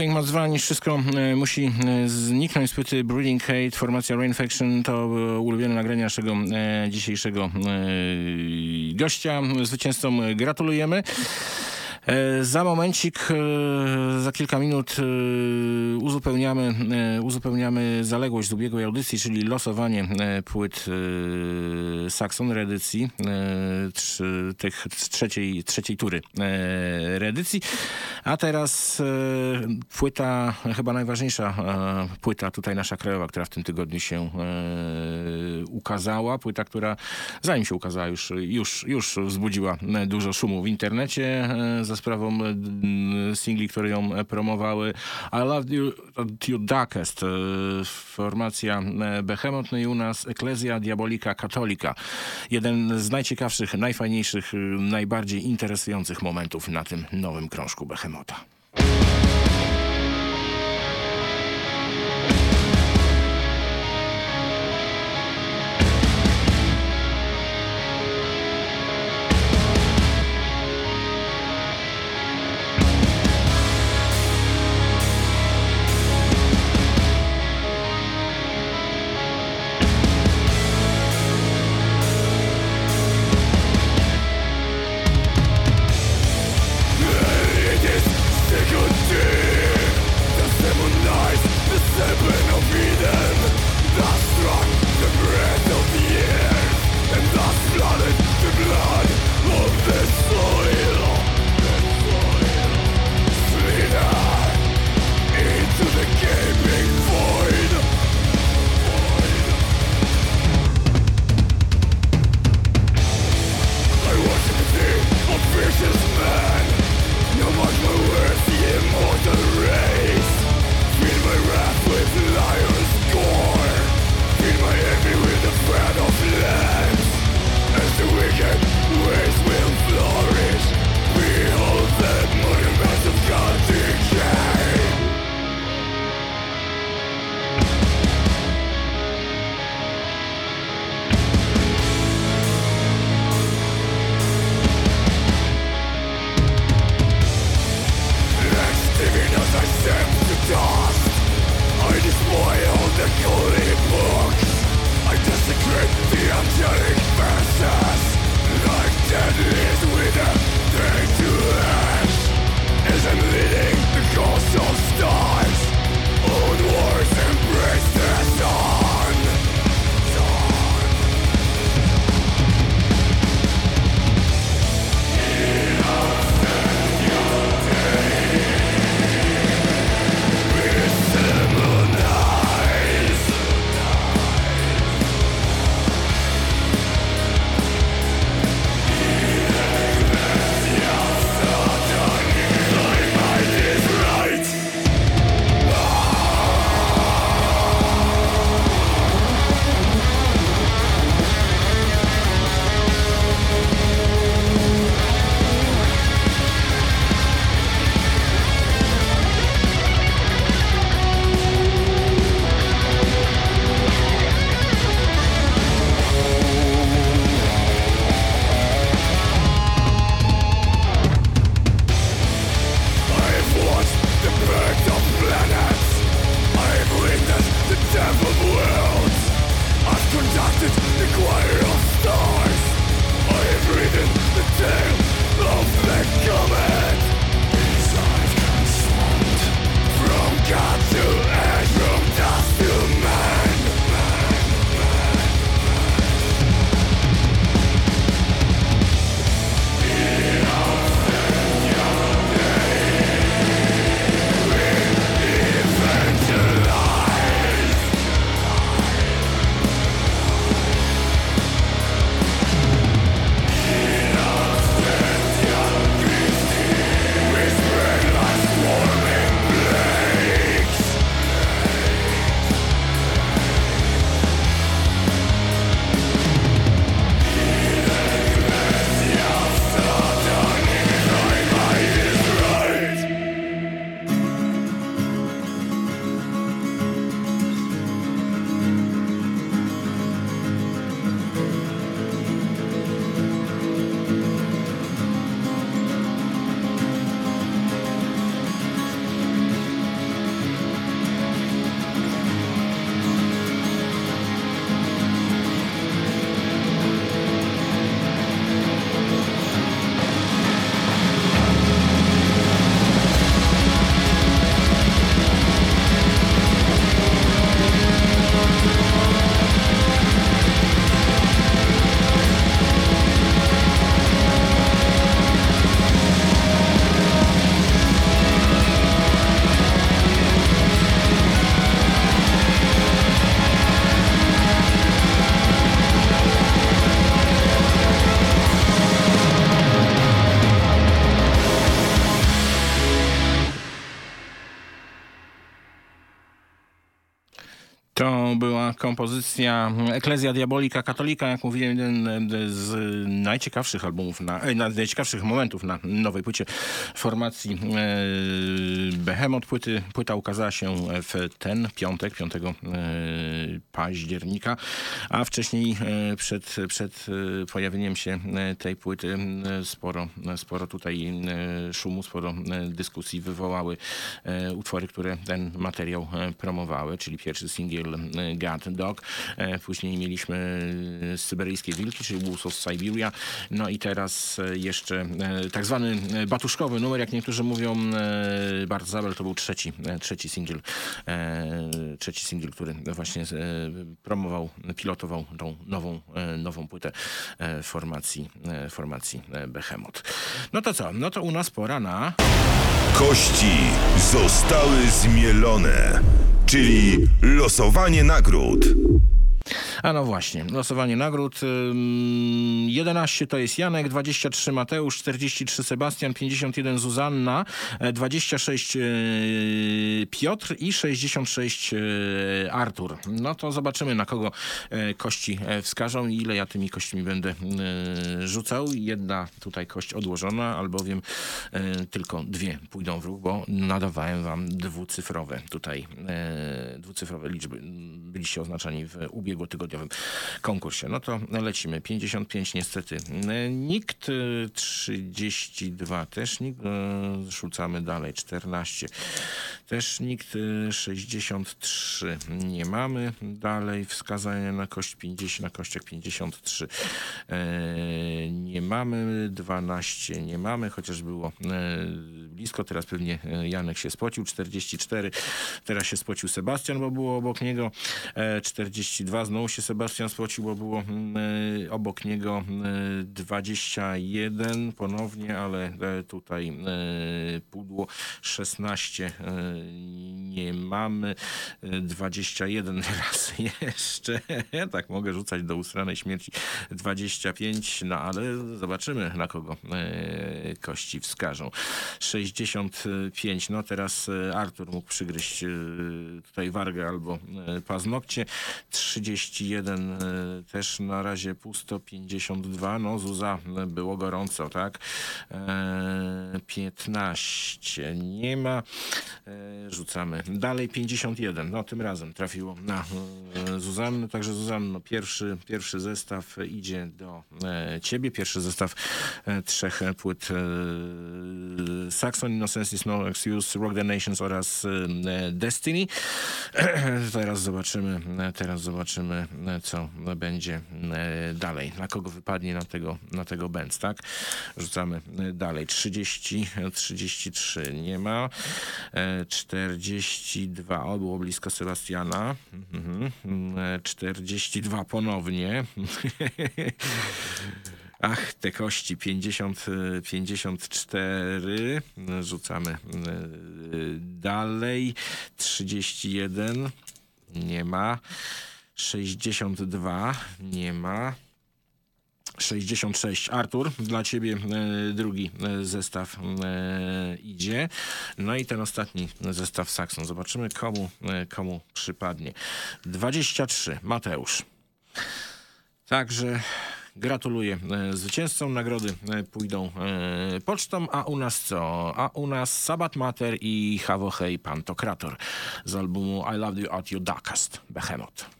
Everything Must Vanish, wszystko e, musi e, zniknąć z płyty Breeding Hate, formacja Rainfaction to e, ulubione nagranie naszego dzisiejszego gościa. Zwycięzcom gratulujemy. E, Za momencik, e, za kilka minut e, uzupełniamy, uzupełniamy zaległość z ubiegłej audycji, czyli losowanie płyt Saxon reedycji, tych trzeciej, trzeciej tury reedycji. A teraz płyta, chyba najważniejsza płyta tutaj nasza krajowa, która w tym tygodniu się ukazała. Płyta, która zanim się ukazała już, już, już wzbudziła dużo szumu w internecie za sprawą e, singli, które ją e, promowały. I Love You at Your Darkest. e, Formacja e, Behemoth, no i u nas Eklezja Diabolika Katolika. Jeden z najciekawszych, najfajniejszych, e, najbardziej interesujących momentów na tym nowym krążku Behemota. Kompozycja Ecclesia Diabolica Katolika, jak mówiłem, jeden z najciekawszych albumów, e, na najciekawszych momentów na nowej płycie formacji e, Behemoth. Płyty, płyta ukazała się w ten piątek, 5 e, października, a wcześniej e, przed, przed e, pojawieniem się e, tej płyty sporo, sporo tutaj szumu, sporo dyskusji wywołały utwory, które ten materiał promowały, czyli pierwszy singiel God Dog. Później mieliśmy Syberyjskie Wilki, czyli Wolves of Siberia. No i teraz jeszcze tak zwany batuszkowy numer, jak niektórzy mówią, Bart Zabel to był trzeci, trzeci singiel, trzeci singiel, który właśnie promował, pilotował tą nową, e, nową płytę e, formacji, e, formacji Behemoth. No to co? No to u nas pora na... Kości zostały zmielone, czyli losowanie nagród. A no właśnie, losowanie nagród. Ym, 11 to jest Janek, 23 Mateusz, 43 Sebastian, 51 Zuzanna, e, 26 e, Piotr i 66 e, Artur. No to zobaczymy na kogo e, kości e, wskażą i ile ja tymi kośćmi będę e, rzucał. Jedna tutaj kość odłożona, albowiem e, tylko dwie pójdą w ruch, bo nadawałem wam dwucyfrowe tutaj, e, dwucyfrowe liczby. Byliście oznaczeni w ubiegłotygodniowym konkursie. No to lecimy. 55 niestety e, nikt, e, 32 też nikt, e, rzucamy dalej. 14 też nikt, e, 63 nie mamy. Dalej wskazania na kość 50, na kościach 53 e, nie mamy. 12 nie mamy, chociaż było e, blisko. Teraz pewnie e, Janek się spocił. 44 teraz się spocił Sebastian, bo było obok niego. E, 42 znał się Sebastian Sprocił, bo było y, obok niego mm, e, y, 21 ponownie, ale y, tutaj mm, pudło 16 nie mamy. 21 raz jeszcze. tak mogę rzucać do usranej śmierci. 25, no ale zobaczymy na kogo kości wskażą. 65, no teraz Artur mógł przygryźć tutaj wargę albo paznokcie. 30 41 e, też na razie pusto, 52, no Zuza e, było gorąco, tak? E, 15 nie ma, rzucamy. Dalej 51, no tym razem trafiło na Zuzannę, także Zuzanno, pierwszy, pierwszy zestaw idzie do ciebie, pierwszy zestaw trzech płyt Saxon, Innocensis, No Excuse, Rock the Nations oraz Destiny. teraz zobaczymy, teraz zobaczymy e, co będzie e, dalej. Na kogo wypadnie na tego, na tego Benz, tak? Rzucamy e, dalej. 30, e, 33 nie ma. E, 42, o było blisko Sebastiana. Mhm. E, 42 ponownie. Ach, te kości 50, e, 54. Rzucamy dalej. 31 nie ma. 62 nie ma. 66. Artur, dla ciebie e, drugi e, zestaw e, idzie. No i ten ostatni zestaw Saxon. Zobaczymy komu, e, komu przypadnie. 23. Mateusz. Także gratuluję e, zwycięzcom. Nagrody e, pójdą pocztą, a u nas co? A u nas Sabat Mater i Havo Hej Pantokrator z albumu I Love You At Your Darkest, Behemoth.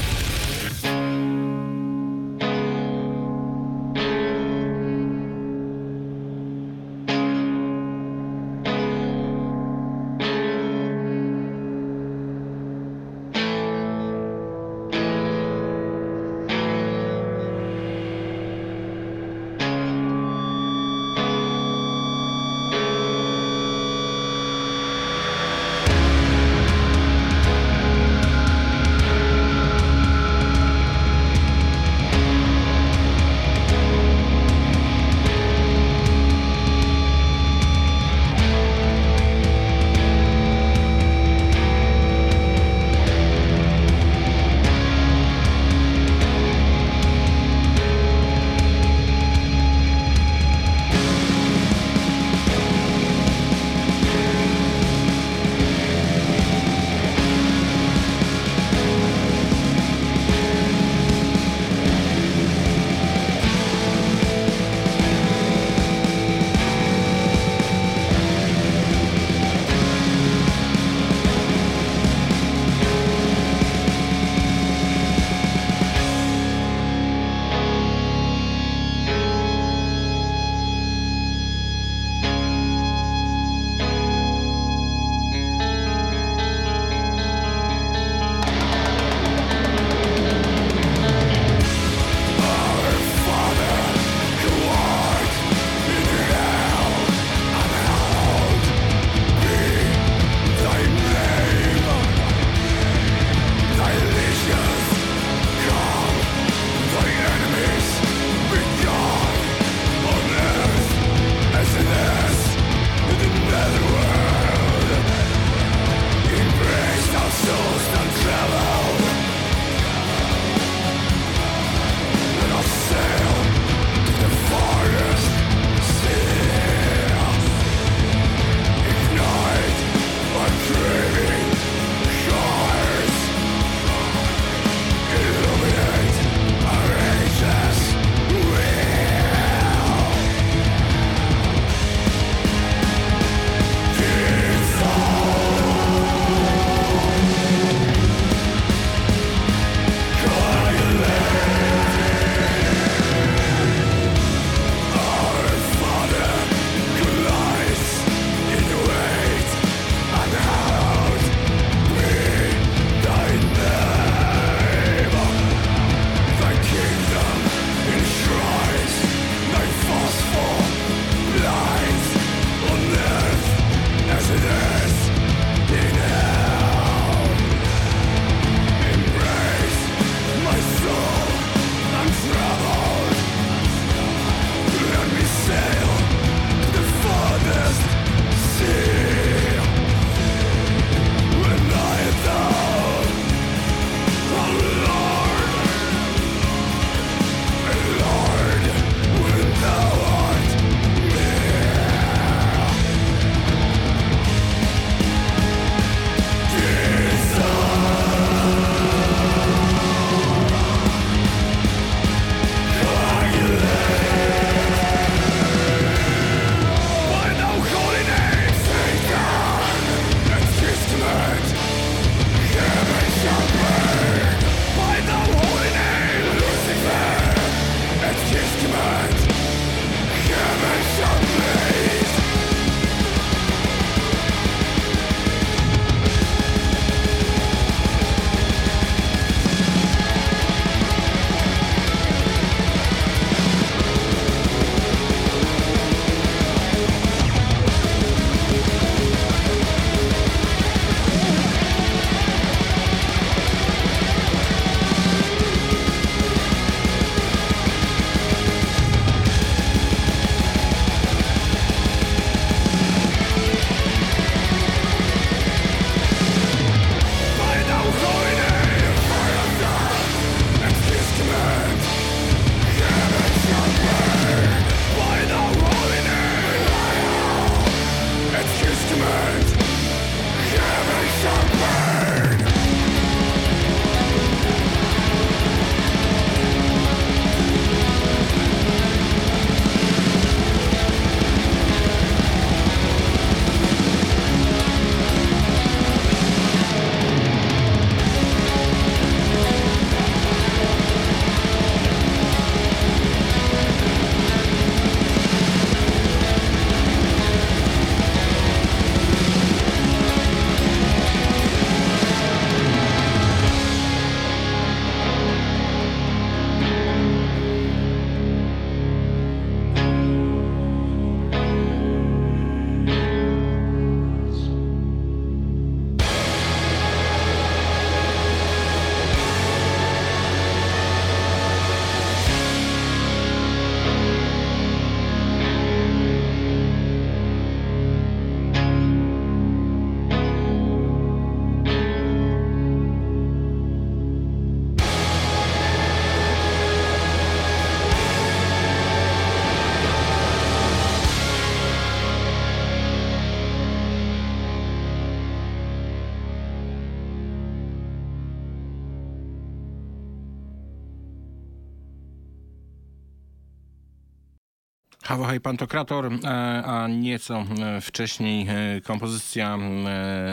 Hej Pantokrator, e, a nieco e, wcześniej e, kompozycja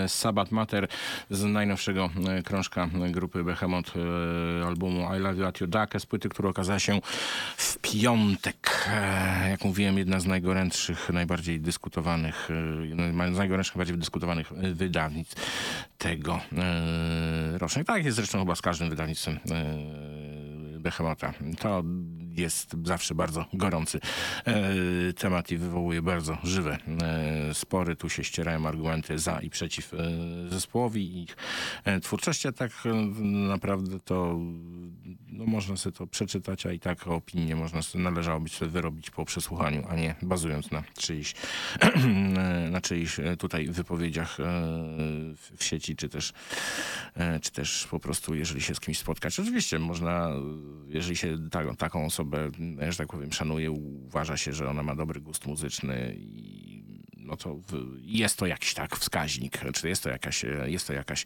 Sabbath Mater z najnowszego krążka grupy Behemoth albumu I Love You At Your Darkest, płyty, która okazała się w piątek. Jak mówiłem, jedna z najgorętszych, najbardziej dyskutowanych, z najgorętszych, najbardziej dyskutowanych wydawnictw tego rocznego. Tak jest zresztą chyba z każdym wydawnictwem Behemota. To jest zawsze bardzo gorący e, temat i wywołuje bardzo żywe e, spory. Tu się ścierają argumenty za i przeciw e, zespołowi i ich twórczości, a tak naprawdę to no, można sobie to przeczytać, a i tak opinię można sobie, należałoby sobie wyrobić po przesłuchaniu, a nie bazując na czyichś, na czyichś tutaj wypowiedziach w- sieci, czy też, czy też po prostu, jeżeli się z kimś spotkać. Oczywiście można, jeżeli się ta, taką osobę, e, że tak powiem, szanuje, uważa się, że ona ma dobry gust muzyczny i no to jest to jakiś tak wskaźnik, czy jest to jakaś, jest to jakaś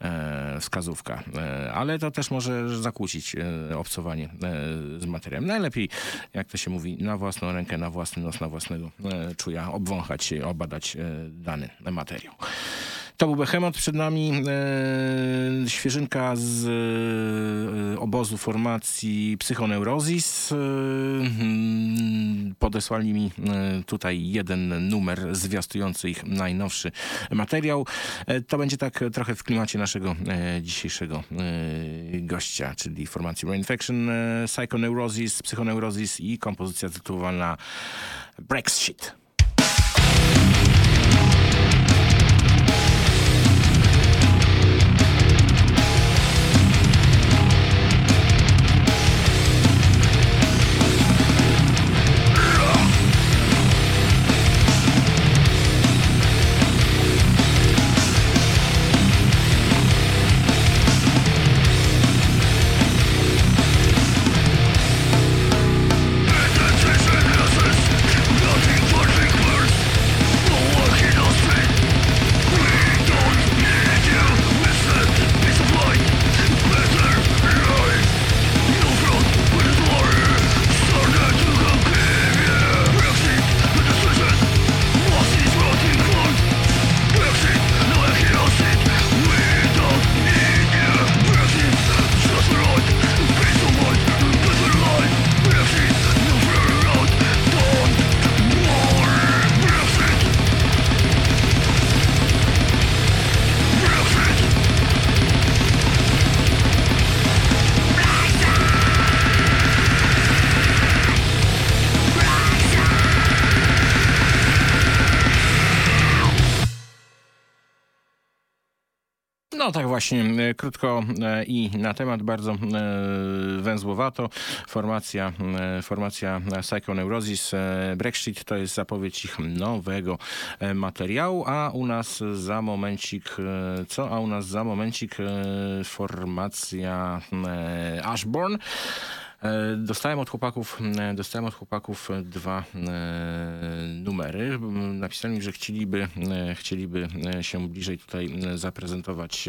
e, wskazówka. E, ale to też może zakłócić e, obcowanie e, z materiałem. Najlepiej, jak to się mówi, na własną rękę, na własny nos, na własnego e, czuja, obwąchać się, obadać e, dany materiał. To był Behemoth, przed nami e, świeżynka z e, obozu formacji Psychoneurozis. E, mm, podesłali mi e, tutaj jeden numer zwiastujący ich najnowszy materiał. E, to będzie tak trochę w klimacie naszego e, dzisiejszego gościa, czyli formacji Reinfection, e, Psychoneurosis, Psychoneurosis i kompozycja tytułowana Brexit. No tak właśnie, e, krótko e, i na temat bardzo e, węzłowato. Formacja, formacja Psychoneurosis Brexit to jest zapowiedź ich nowego materiału, a u nas za momencik, co? A u nas za momencik formacja Ashborn. E, Dostałem od chłopaków, e, dostałem od chłopaków e, dwa numery. Napisali mi, że chcieliby, chcieliby się bliżej tutaj zaprezentować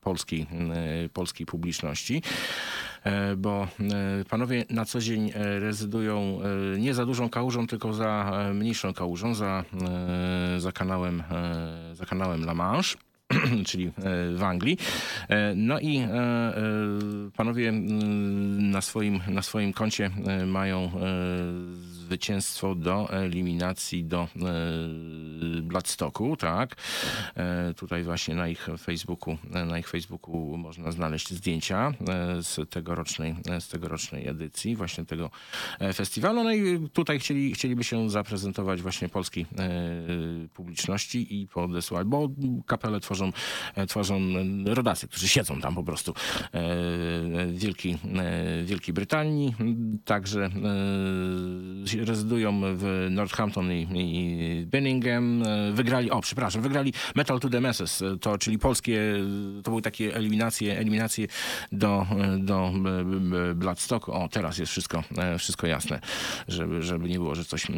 polskiej, polskiej publiczności, bo panowie na co dzień rezydują nie za dużą kałużą, tylko za mniejszą kałużą, za, za kanałem, za kanałem La Manche czyli e, w Anglii. E, No i e, panowie mm, na swoim, na swoim koncie mają zwycięstwo do eliminacji do e, Bloodstocku, tak. E, Tutaj właśnie na ich Facebooku, na ich Facebooku można znaleźć zdjęcia e, z tegorocznej, z tegorocznej edycji właśnie tego e, festiwalu. No i tutaj chcieli, chcieliby się zaprezentować właśnie polskiej e, publiczności i podesłać, bo kapelę tworzą, e, tworzą rodacy, którzy siedzą tam po prostu e, w Wielkiej, e, Wielkiej Brytanii. Także e, rezydują w Northampton i, i Birmingham. E, Wygrali, o przepraszam, wygrali Metal to the Masses, e, to, czyli polskie, to były takie eliminacje, eliminacje do, do e, e, Bloodstock. O, teraz jest wszystko, e, wszystko jasne, żeby, żeby nie było, że coś e,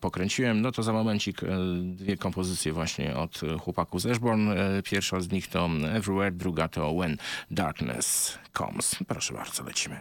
pokręciłem. No to za momencik e, dwie kompozycje właśnie od e, chłopaków z Ashbourne. E, Pierwsza z nich to Everywhere, druga to When Darkness Comes. Proszę bardzo, lecimy.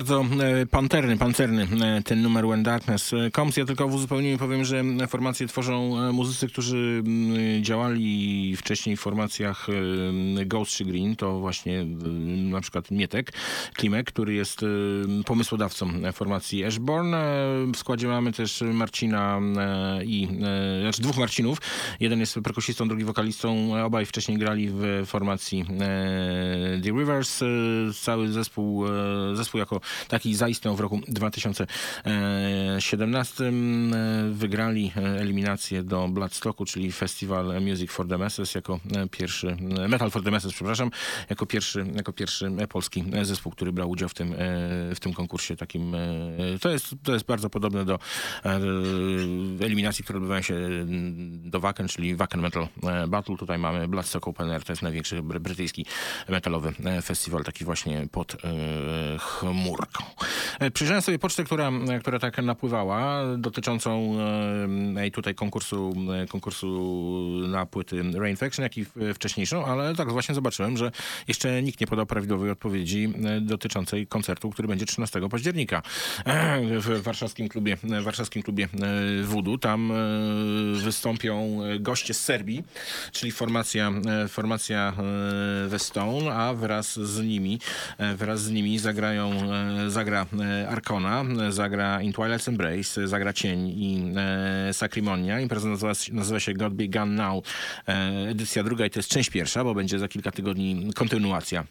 Bardzo e, panterny, pancerny e, ten numer When Darkness e, Comes. Ja tylko w uzupełnieniu powiem, że formacje tworzą muzycy, którzy działali wcześniej w formacjach Ghost czy Green. To właśnie na przykład Mietek Klimek, który jest pomysłodawcą formacji Ashborn. W składzie mamy też Marcina i, znaczy dwóch Marcinów. Jeden jest perkusistą, drugi wokalistą. Obaj wcześniej grali w formacji The Rivers. Cały zespół, zespół jako taki zaistniał w roku 2017. E, Wygrali eliminację do Bloodstocku, czyli Festival Music for the Masses jako pierwszy, Metal for the Masses, przepraszam, jako pierwszy, jako pierwszy polski zespół, który brał udział w tym, w tym konkursie takim. To jest, to jest bardzo podobne do e, eliminacji, które odbywają się do Wacken, czyli Wacken Metal Battle. Tutaj mamy Bloodstock Open Air, to jest największy bry- brytyjski metalowy festiwal, taki właśnie pod e, E, Przyjrzałem sobie pocztę, która, która tak napływała, dotyczącą e, tutaj konkursu, e, konkursu na płyty Rainfaction, jak i wcześniejszą, ale tak właśnie zobaczyłem, że jeszcze nikt nie podał prawidłowej odpowiedzi e, dotyczącej koncertu, który będzie 13 października e, w warszawskim klubie, warszawskim klubie e, Voodoo. Tam e, wystąpią e, goście z Serbii, czyli formacja, e, formacja e, The Stone, a wraz z nimi, e, wraz z nimi zagrają, e, zagra e, Arkona, e, zagra In Twilight's Embrace, e, zagra Cień i e, Sacrimonia. Impreza nazywa, nazywa się God Be Gone Now, e, edycja druga i to jest część pierwsza, bo będzie za kilka tygodni kontynuacja e,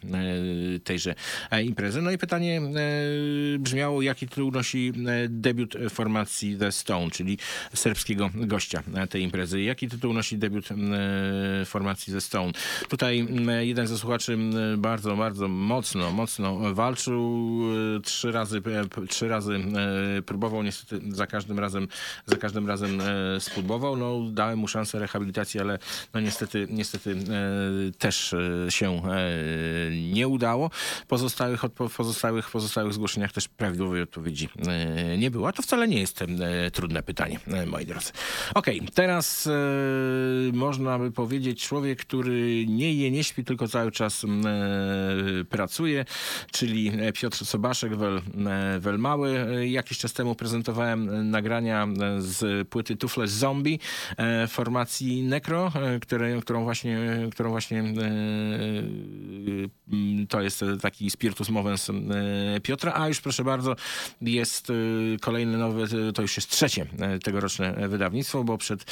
tejże e, imprezy. No i pytanie e, brzmiało, jaki tytuł nosi e, debiut formacji The Stone, czyli serbskiego gościa e, tej imprezy. Jaki tytuł nosi debiut e, formacji The Stone? Tutaj jeden ze słuchaczy bardzo, bardzo mocno, mocno walczył. Trzy razy, e, trzy razy e, próbował, niestety za każdym razem, za każdym razem e, spróbował. No, dałem mu szansę rehabilitacji, ale no niestety, niestety też się nie udało. Pozostałych, pozostałych, pozostałych zgłoszeniach też prawidłowej odpowiedzi nie było. A to wcale nie jest trudne pytanie, moi drodzy. Okej, teraz e, można by powiedzieć człowiek, który nie je, nie śpi, tylko cały czas pracuje, czyli Piotr Sobaszek, wel, e, wel Mały. E, Jakiś czas temu prezentowałem e, nagrania z płyty Tufles Zombie formacji Necro, które, którą właśnie, którą właśnie to jest taki spiritus movens Piotra, a już proszę bardzo jest kolejne nowe, e, to już jest trzecie tegoroczne wydawnictwo, bo przed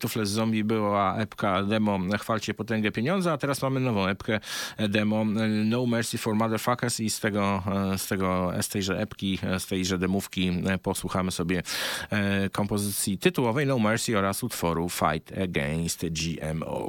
Tufles Zombie była epka demo Chwalcie potęgę pieniądza, a teraz mamy nową epkę demo No Mercy for Motherfuckers i z tego, z tego, z tejże epki, z tejże demówki e, posłuchamy sobie e, kompozycji tytułowej No Mercy oraz utworu Fight Against GMO.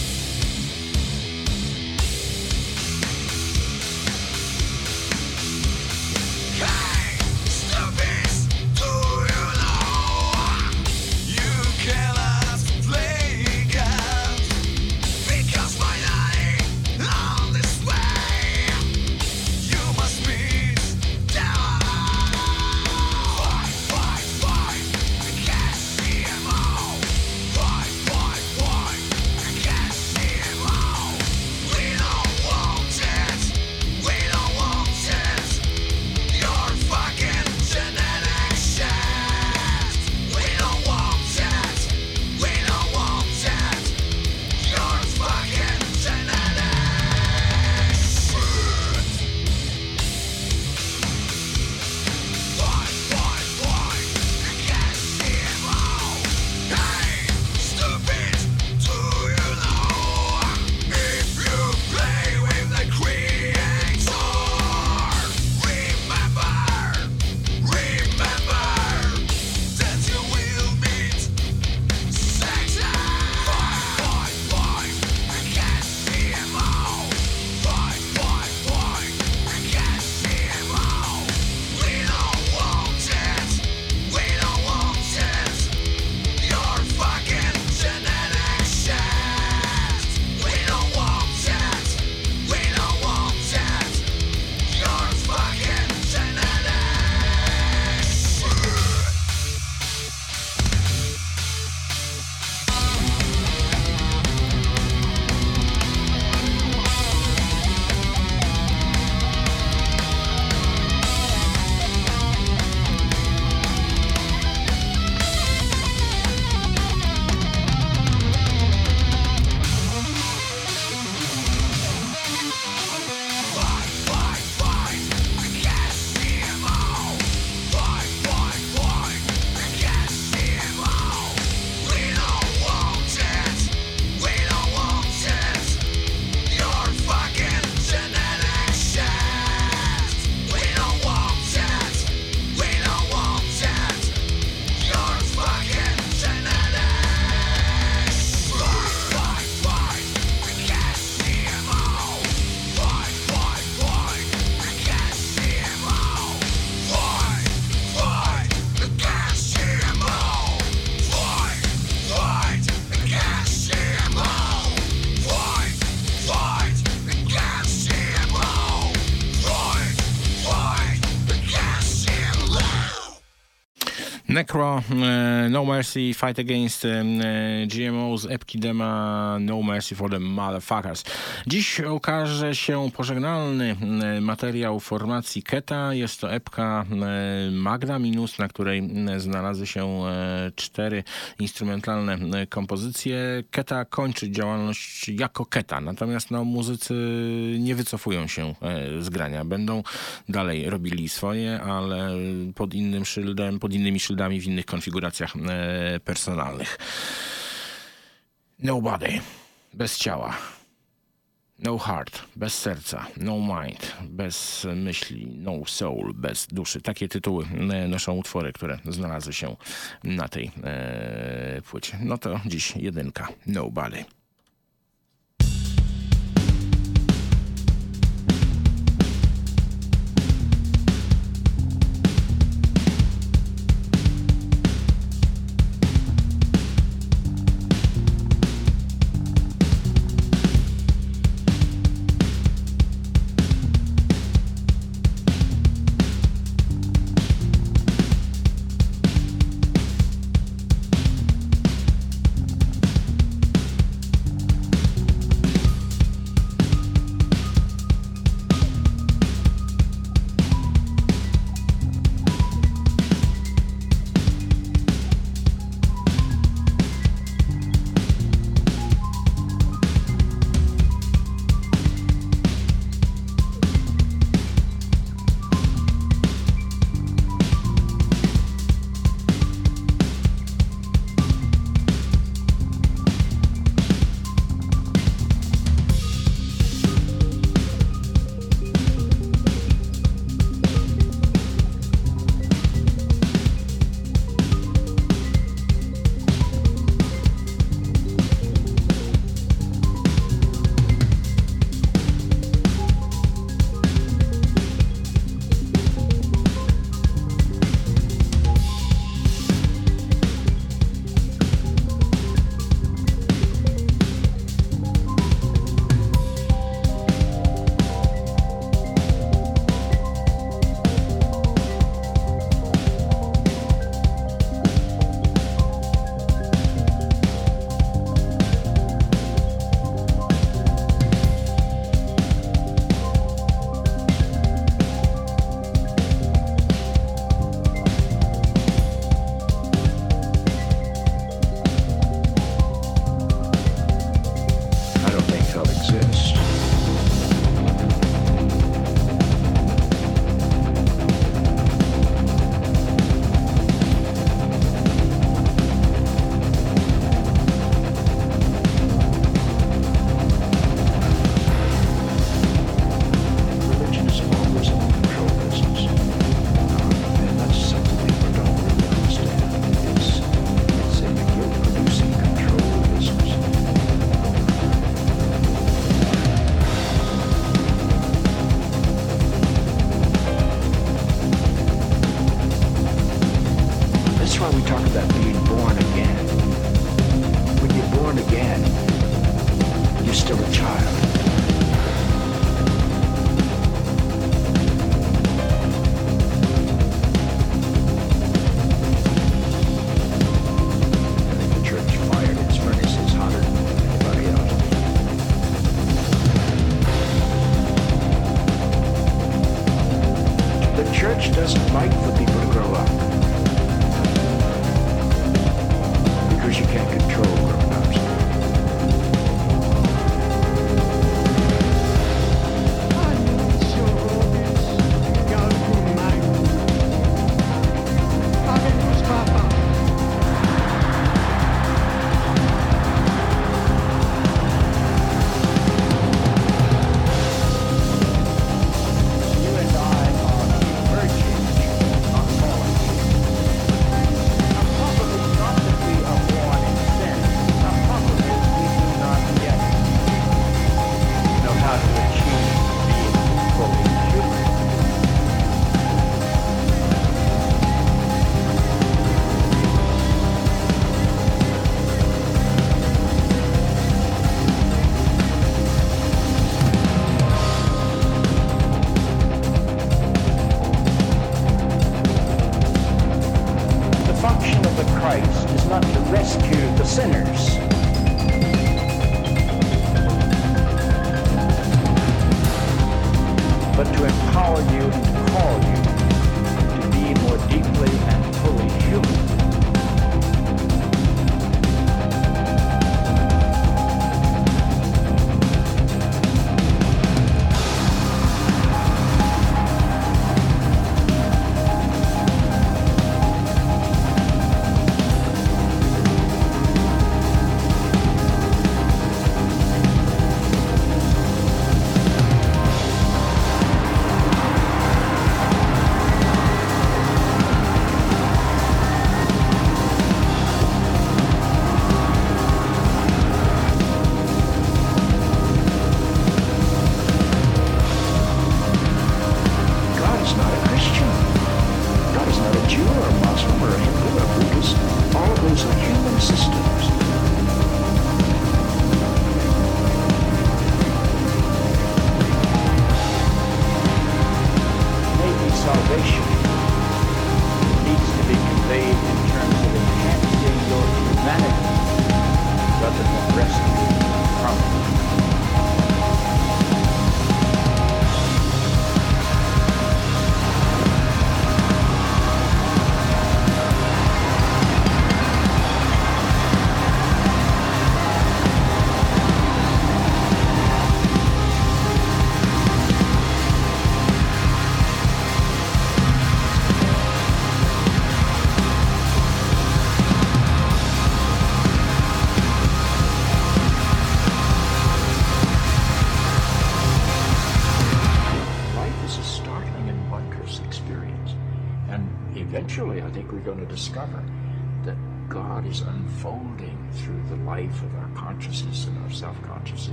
Necro, e, No Mercy, Fight Against e, GMOs, Epidema, No Mercy for the Motherfuckers. Dziś ukaże się pożegnalny e, materiał formacji Keta. Jest to epka Magda Minus, na której znalazły się cztery instrumentalne kompozycje. Keta kończy działalność jako Keta, natomiast no, muzycy nie wycofują się z grania. Będą dalej robili swoje, ale pod innym szyldem, pod innymi szyldami w innych konfiguracjach e, personalnych. Nobody, bez ciała. No heart, bez serca, no mind, bez myśli, no soul, bez duszy. Takie tytuły e, noszą utwory, które znalazły się na tej e, płycie. No to dziś jedynka, Nobody.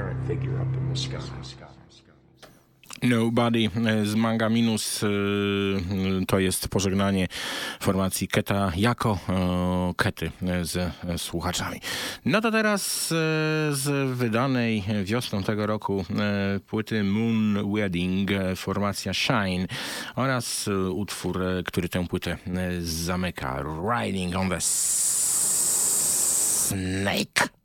apparent figure up in the sky. Nobody e, z Manga Minus e, e, to jest pożegnanie formacji Keta jako Kety z słuchaczami. No to teraz z wydanej wiosną tego roku płyty Moon Wedding formacja Shine oraz utwór, który tę płytę zamyka Riding on the Snake.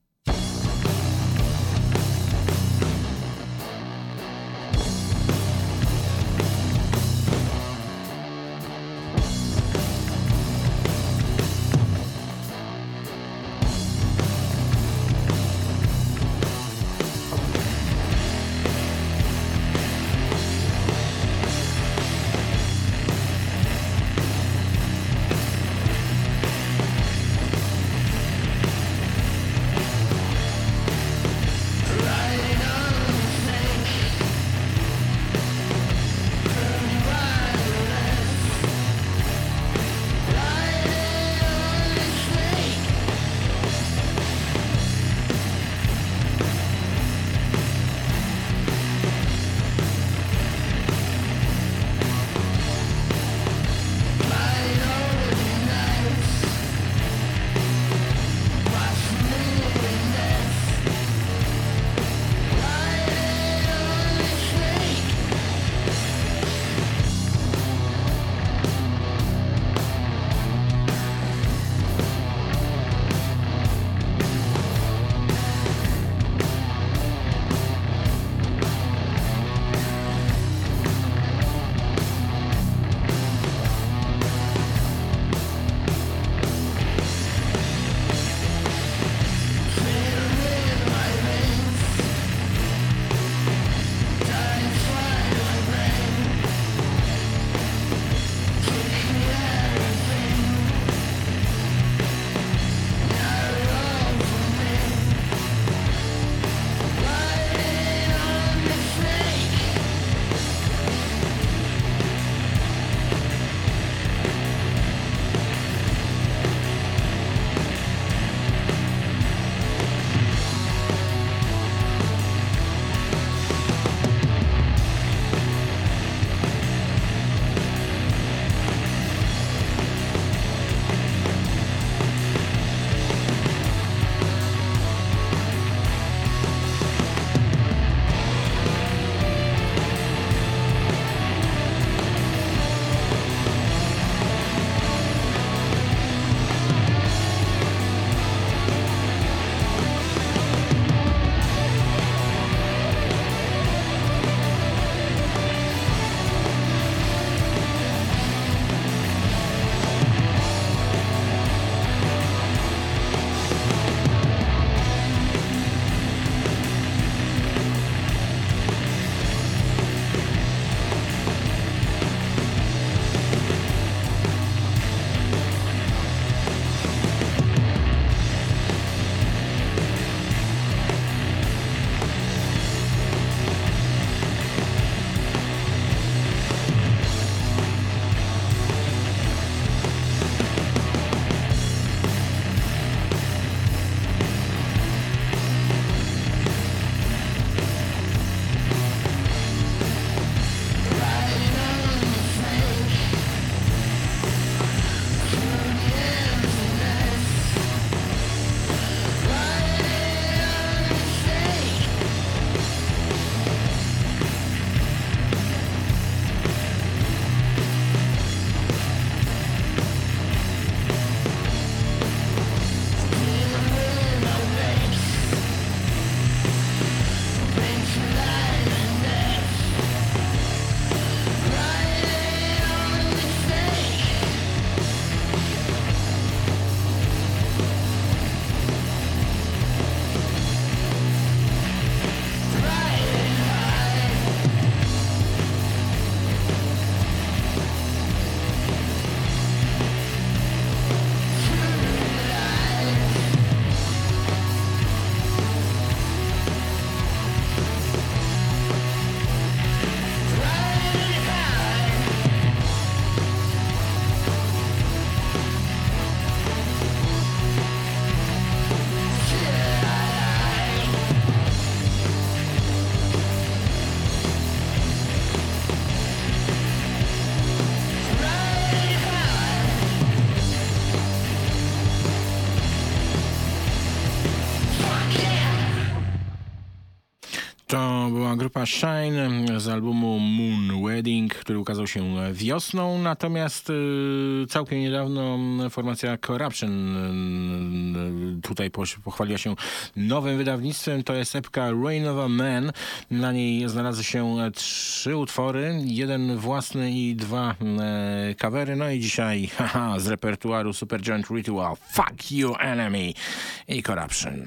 Grupa Shine z albumu Moon Wedding, który ukazał się wiosną, natomiast y, całkiem niedawno formacja Corruption y, tutaj pochwaliła się nowym wydawnictwem. To jest epka Rain of a Man. Na niej znalazły się trzy utwory, jeden własny i dwa e, kawery. No i dzisiaj haha, z repertuaru Supergiant Ritual Fuck You Enemy i Corruption.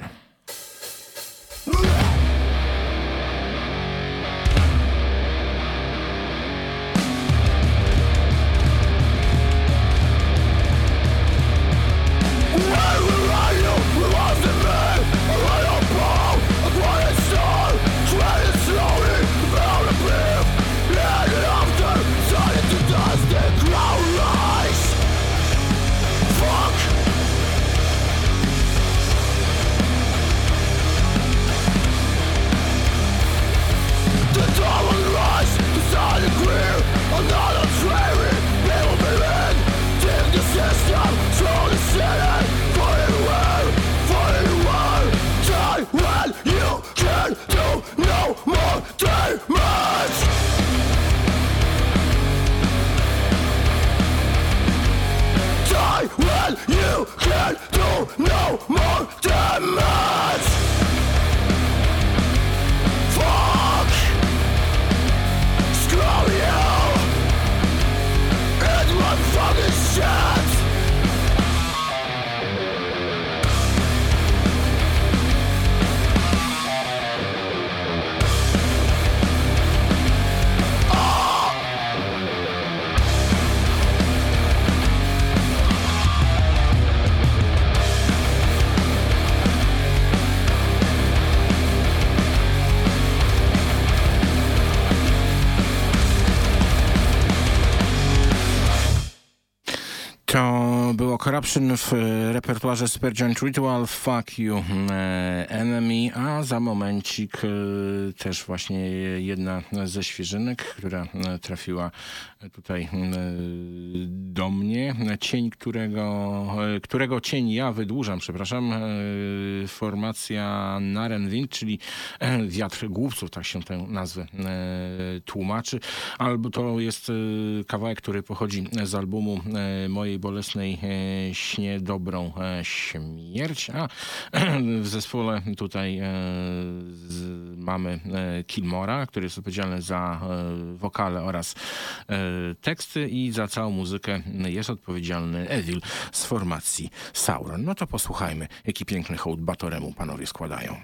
W e, repertuarze Supergiant Ritual, Fuck You e, Enemy, a za momencik e, też właśnie jedna ze świeżynek, która trafiła tutaj do mnie. Cień, którego, którego cień ja wydłużam, przepraszam, formacja Narenwind, czyli e, wiatr głupców, tak się tę nazwę tłumaczy. Albo to jest kawałek, który pochodzi z albumu mojej bolesnej śnie dobrą e, śmierć. A w zespole tutaj e, mamy e, Kilmora, który jest odpowiedzialny za wokale oraz teksty i za całą muzykę jest odpowiedzialny Evil z formacji Sauron. No to posłuchajmy, jaki piękny hołd Batoremu panowie składają.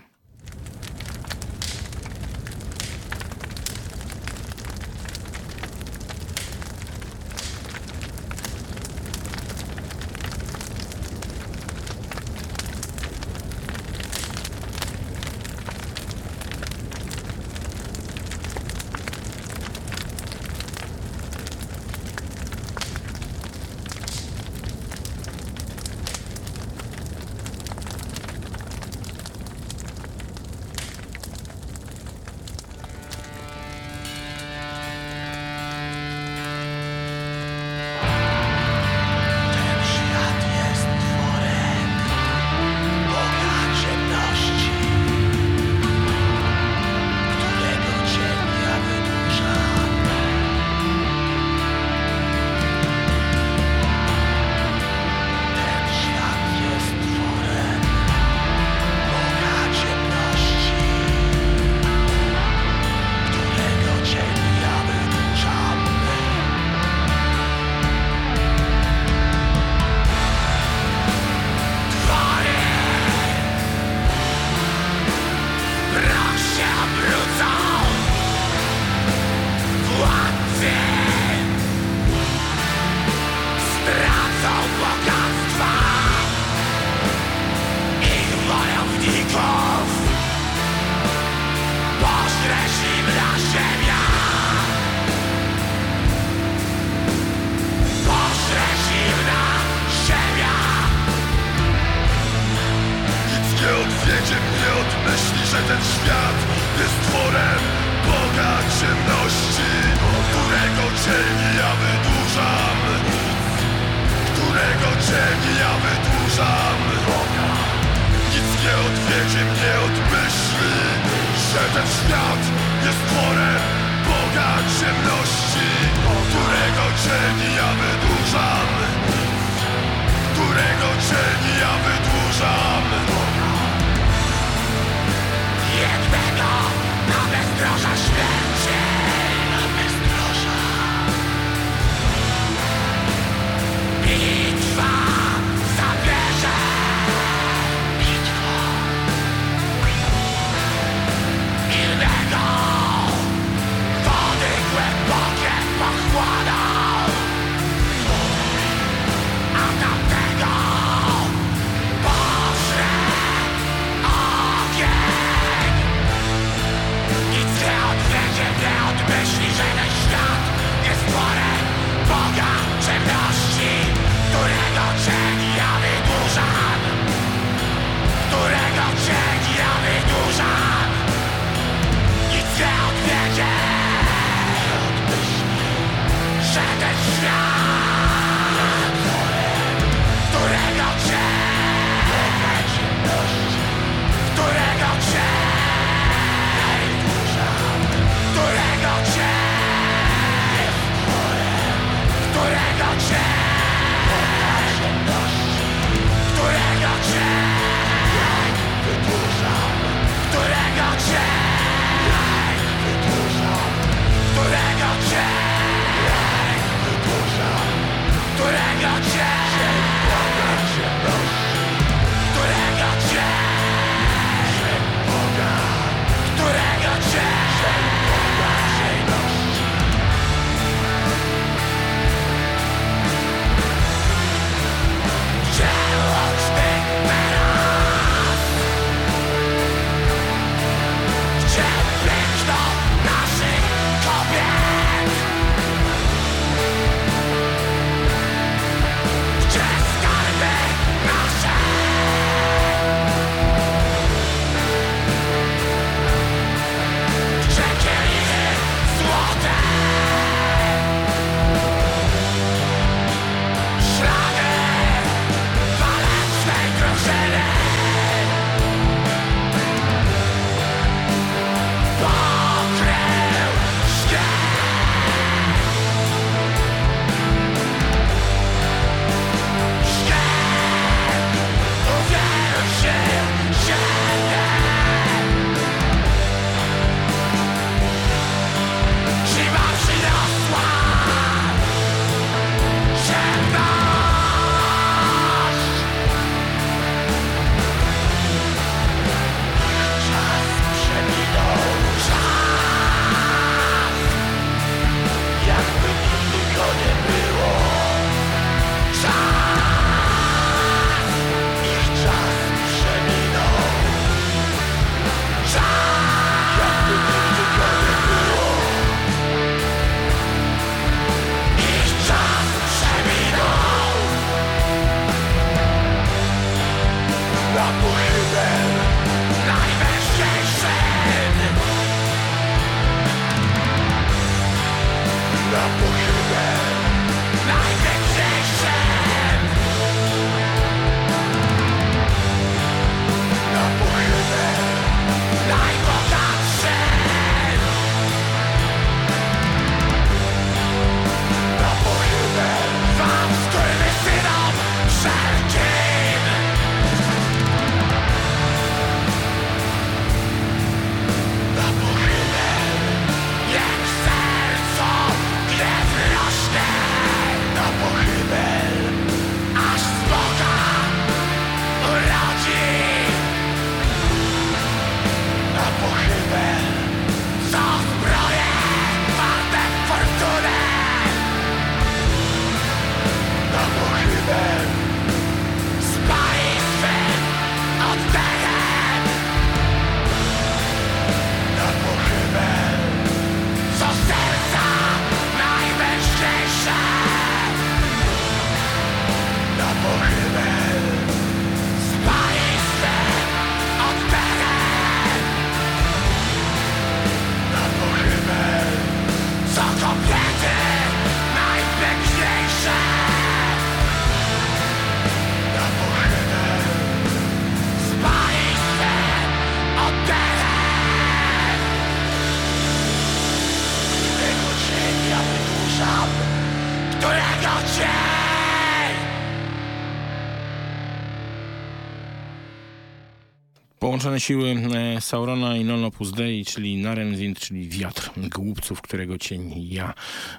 Połączone siły e, Saurona i Non Opus Dei, czyli Narenwind, czyli wiatr głupców, którego cień ja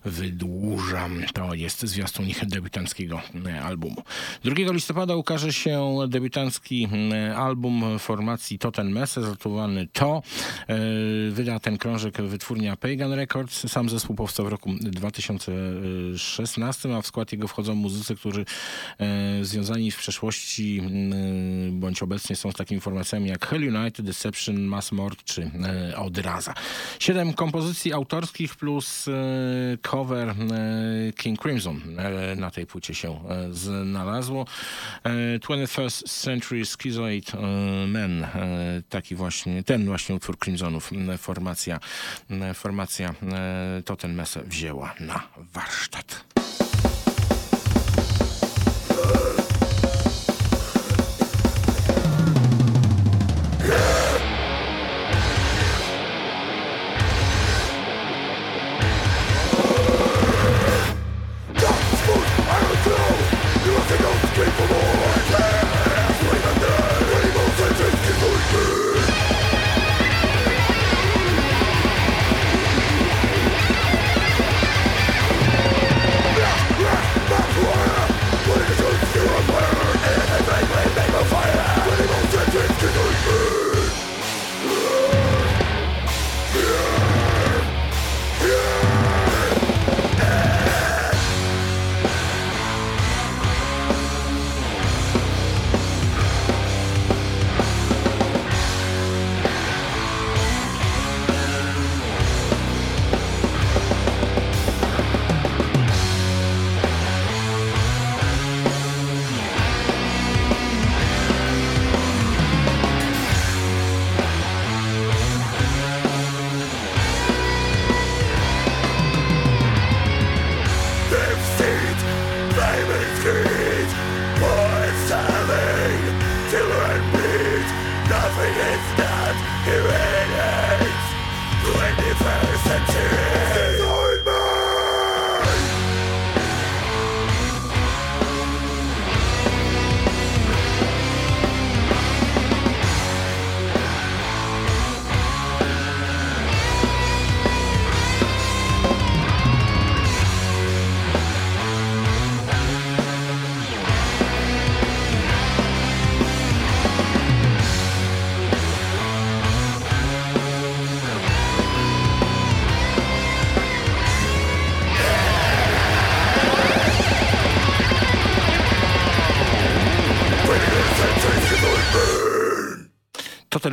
wydłużam. To jest zwiastun ich debiutanckiego e, albumu. 2 listopada ukaże się debiutancki e, album formacji Toten Messe, zatytułowany To. Wyda ten krążek wytwórnia Pagan Records. Sam zespół powstał w roku 2016, a w skład jego wchodzą muzycy, którzy związani w przeszłości bądź obecnie są z takimi formacjami jak Hell United, Deception, Mass Mord czy e, Odraza. Siedem kompozycji autorskich plus e, cover e, King Crimson e, na tej płycie się e, znalazło. E, 21st Century Schizoid e, Men, e, taki właśnie, ten właśnie utwór Crimsonów, formacja, formacja e, to ten mesę wzięła na warsztat.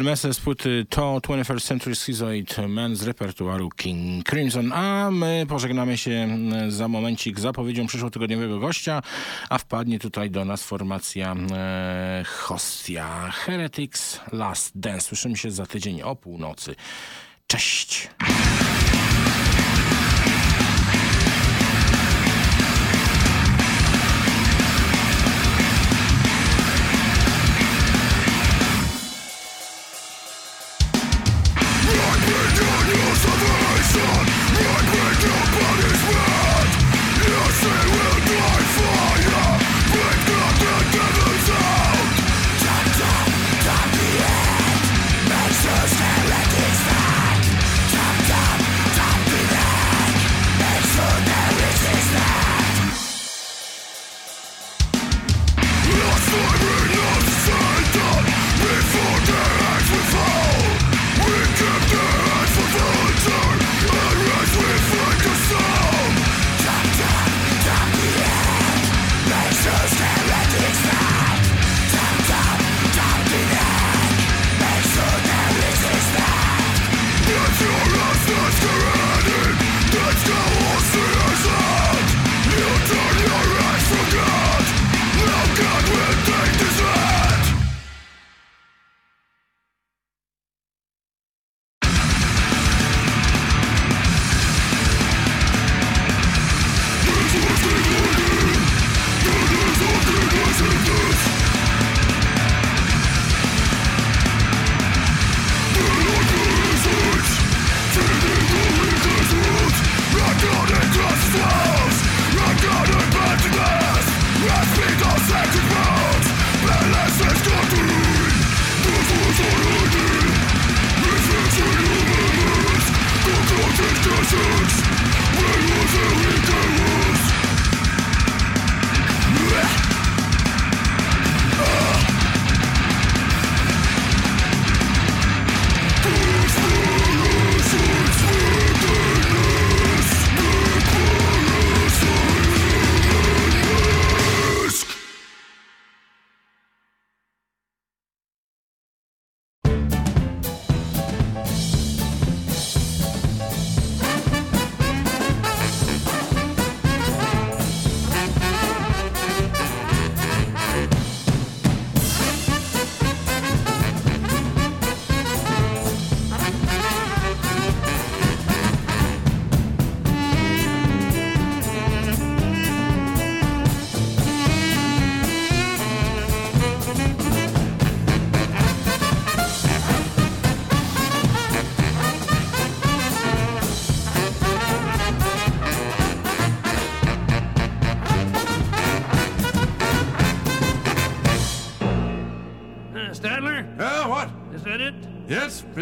Messe z płyty to 21st Century Schizoid Man z repertuaru King Crimson, a my pożegnamy się mm, za momencik zapowiedzią przyszłotygodniowego gościa, a wpadnie tutaj do nas formacja e, Hostia Heretics Last Dance. Słyszymy się za tydzień o północy. Cześć!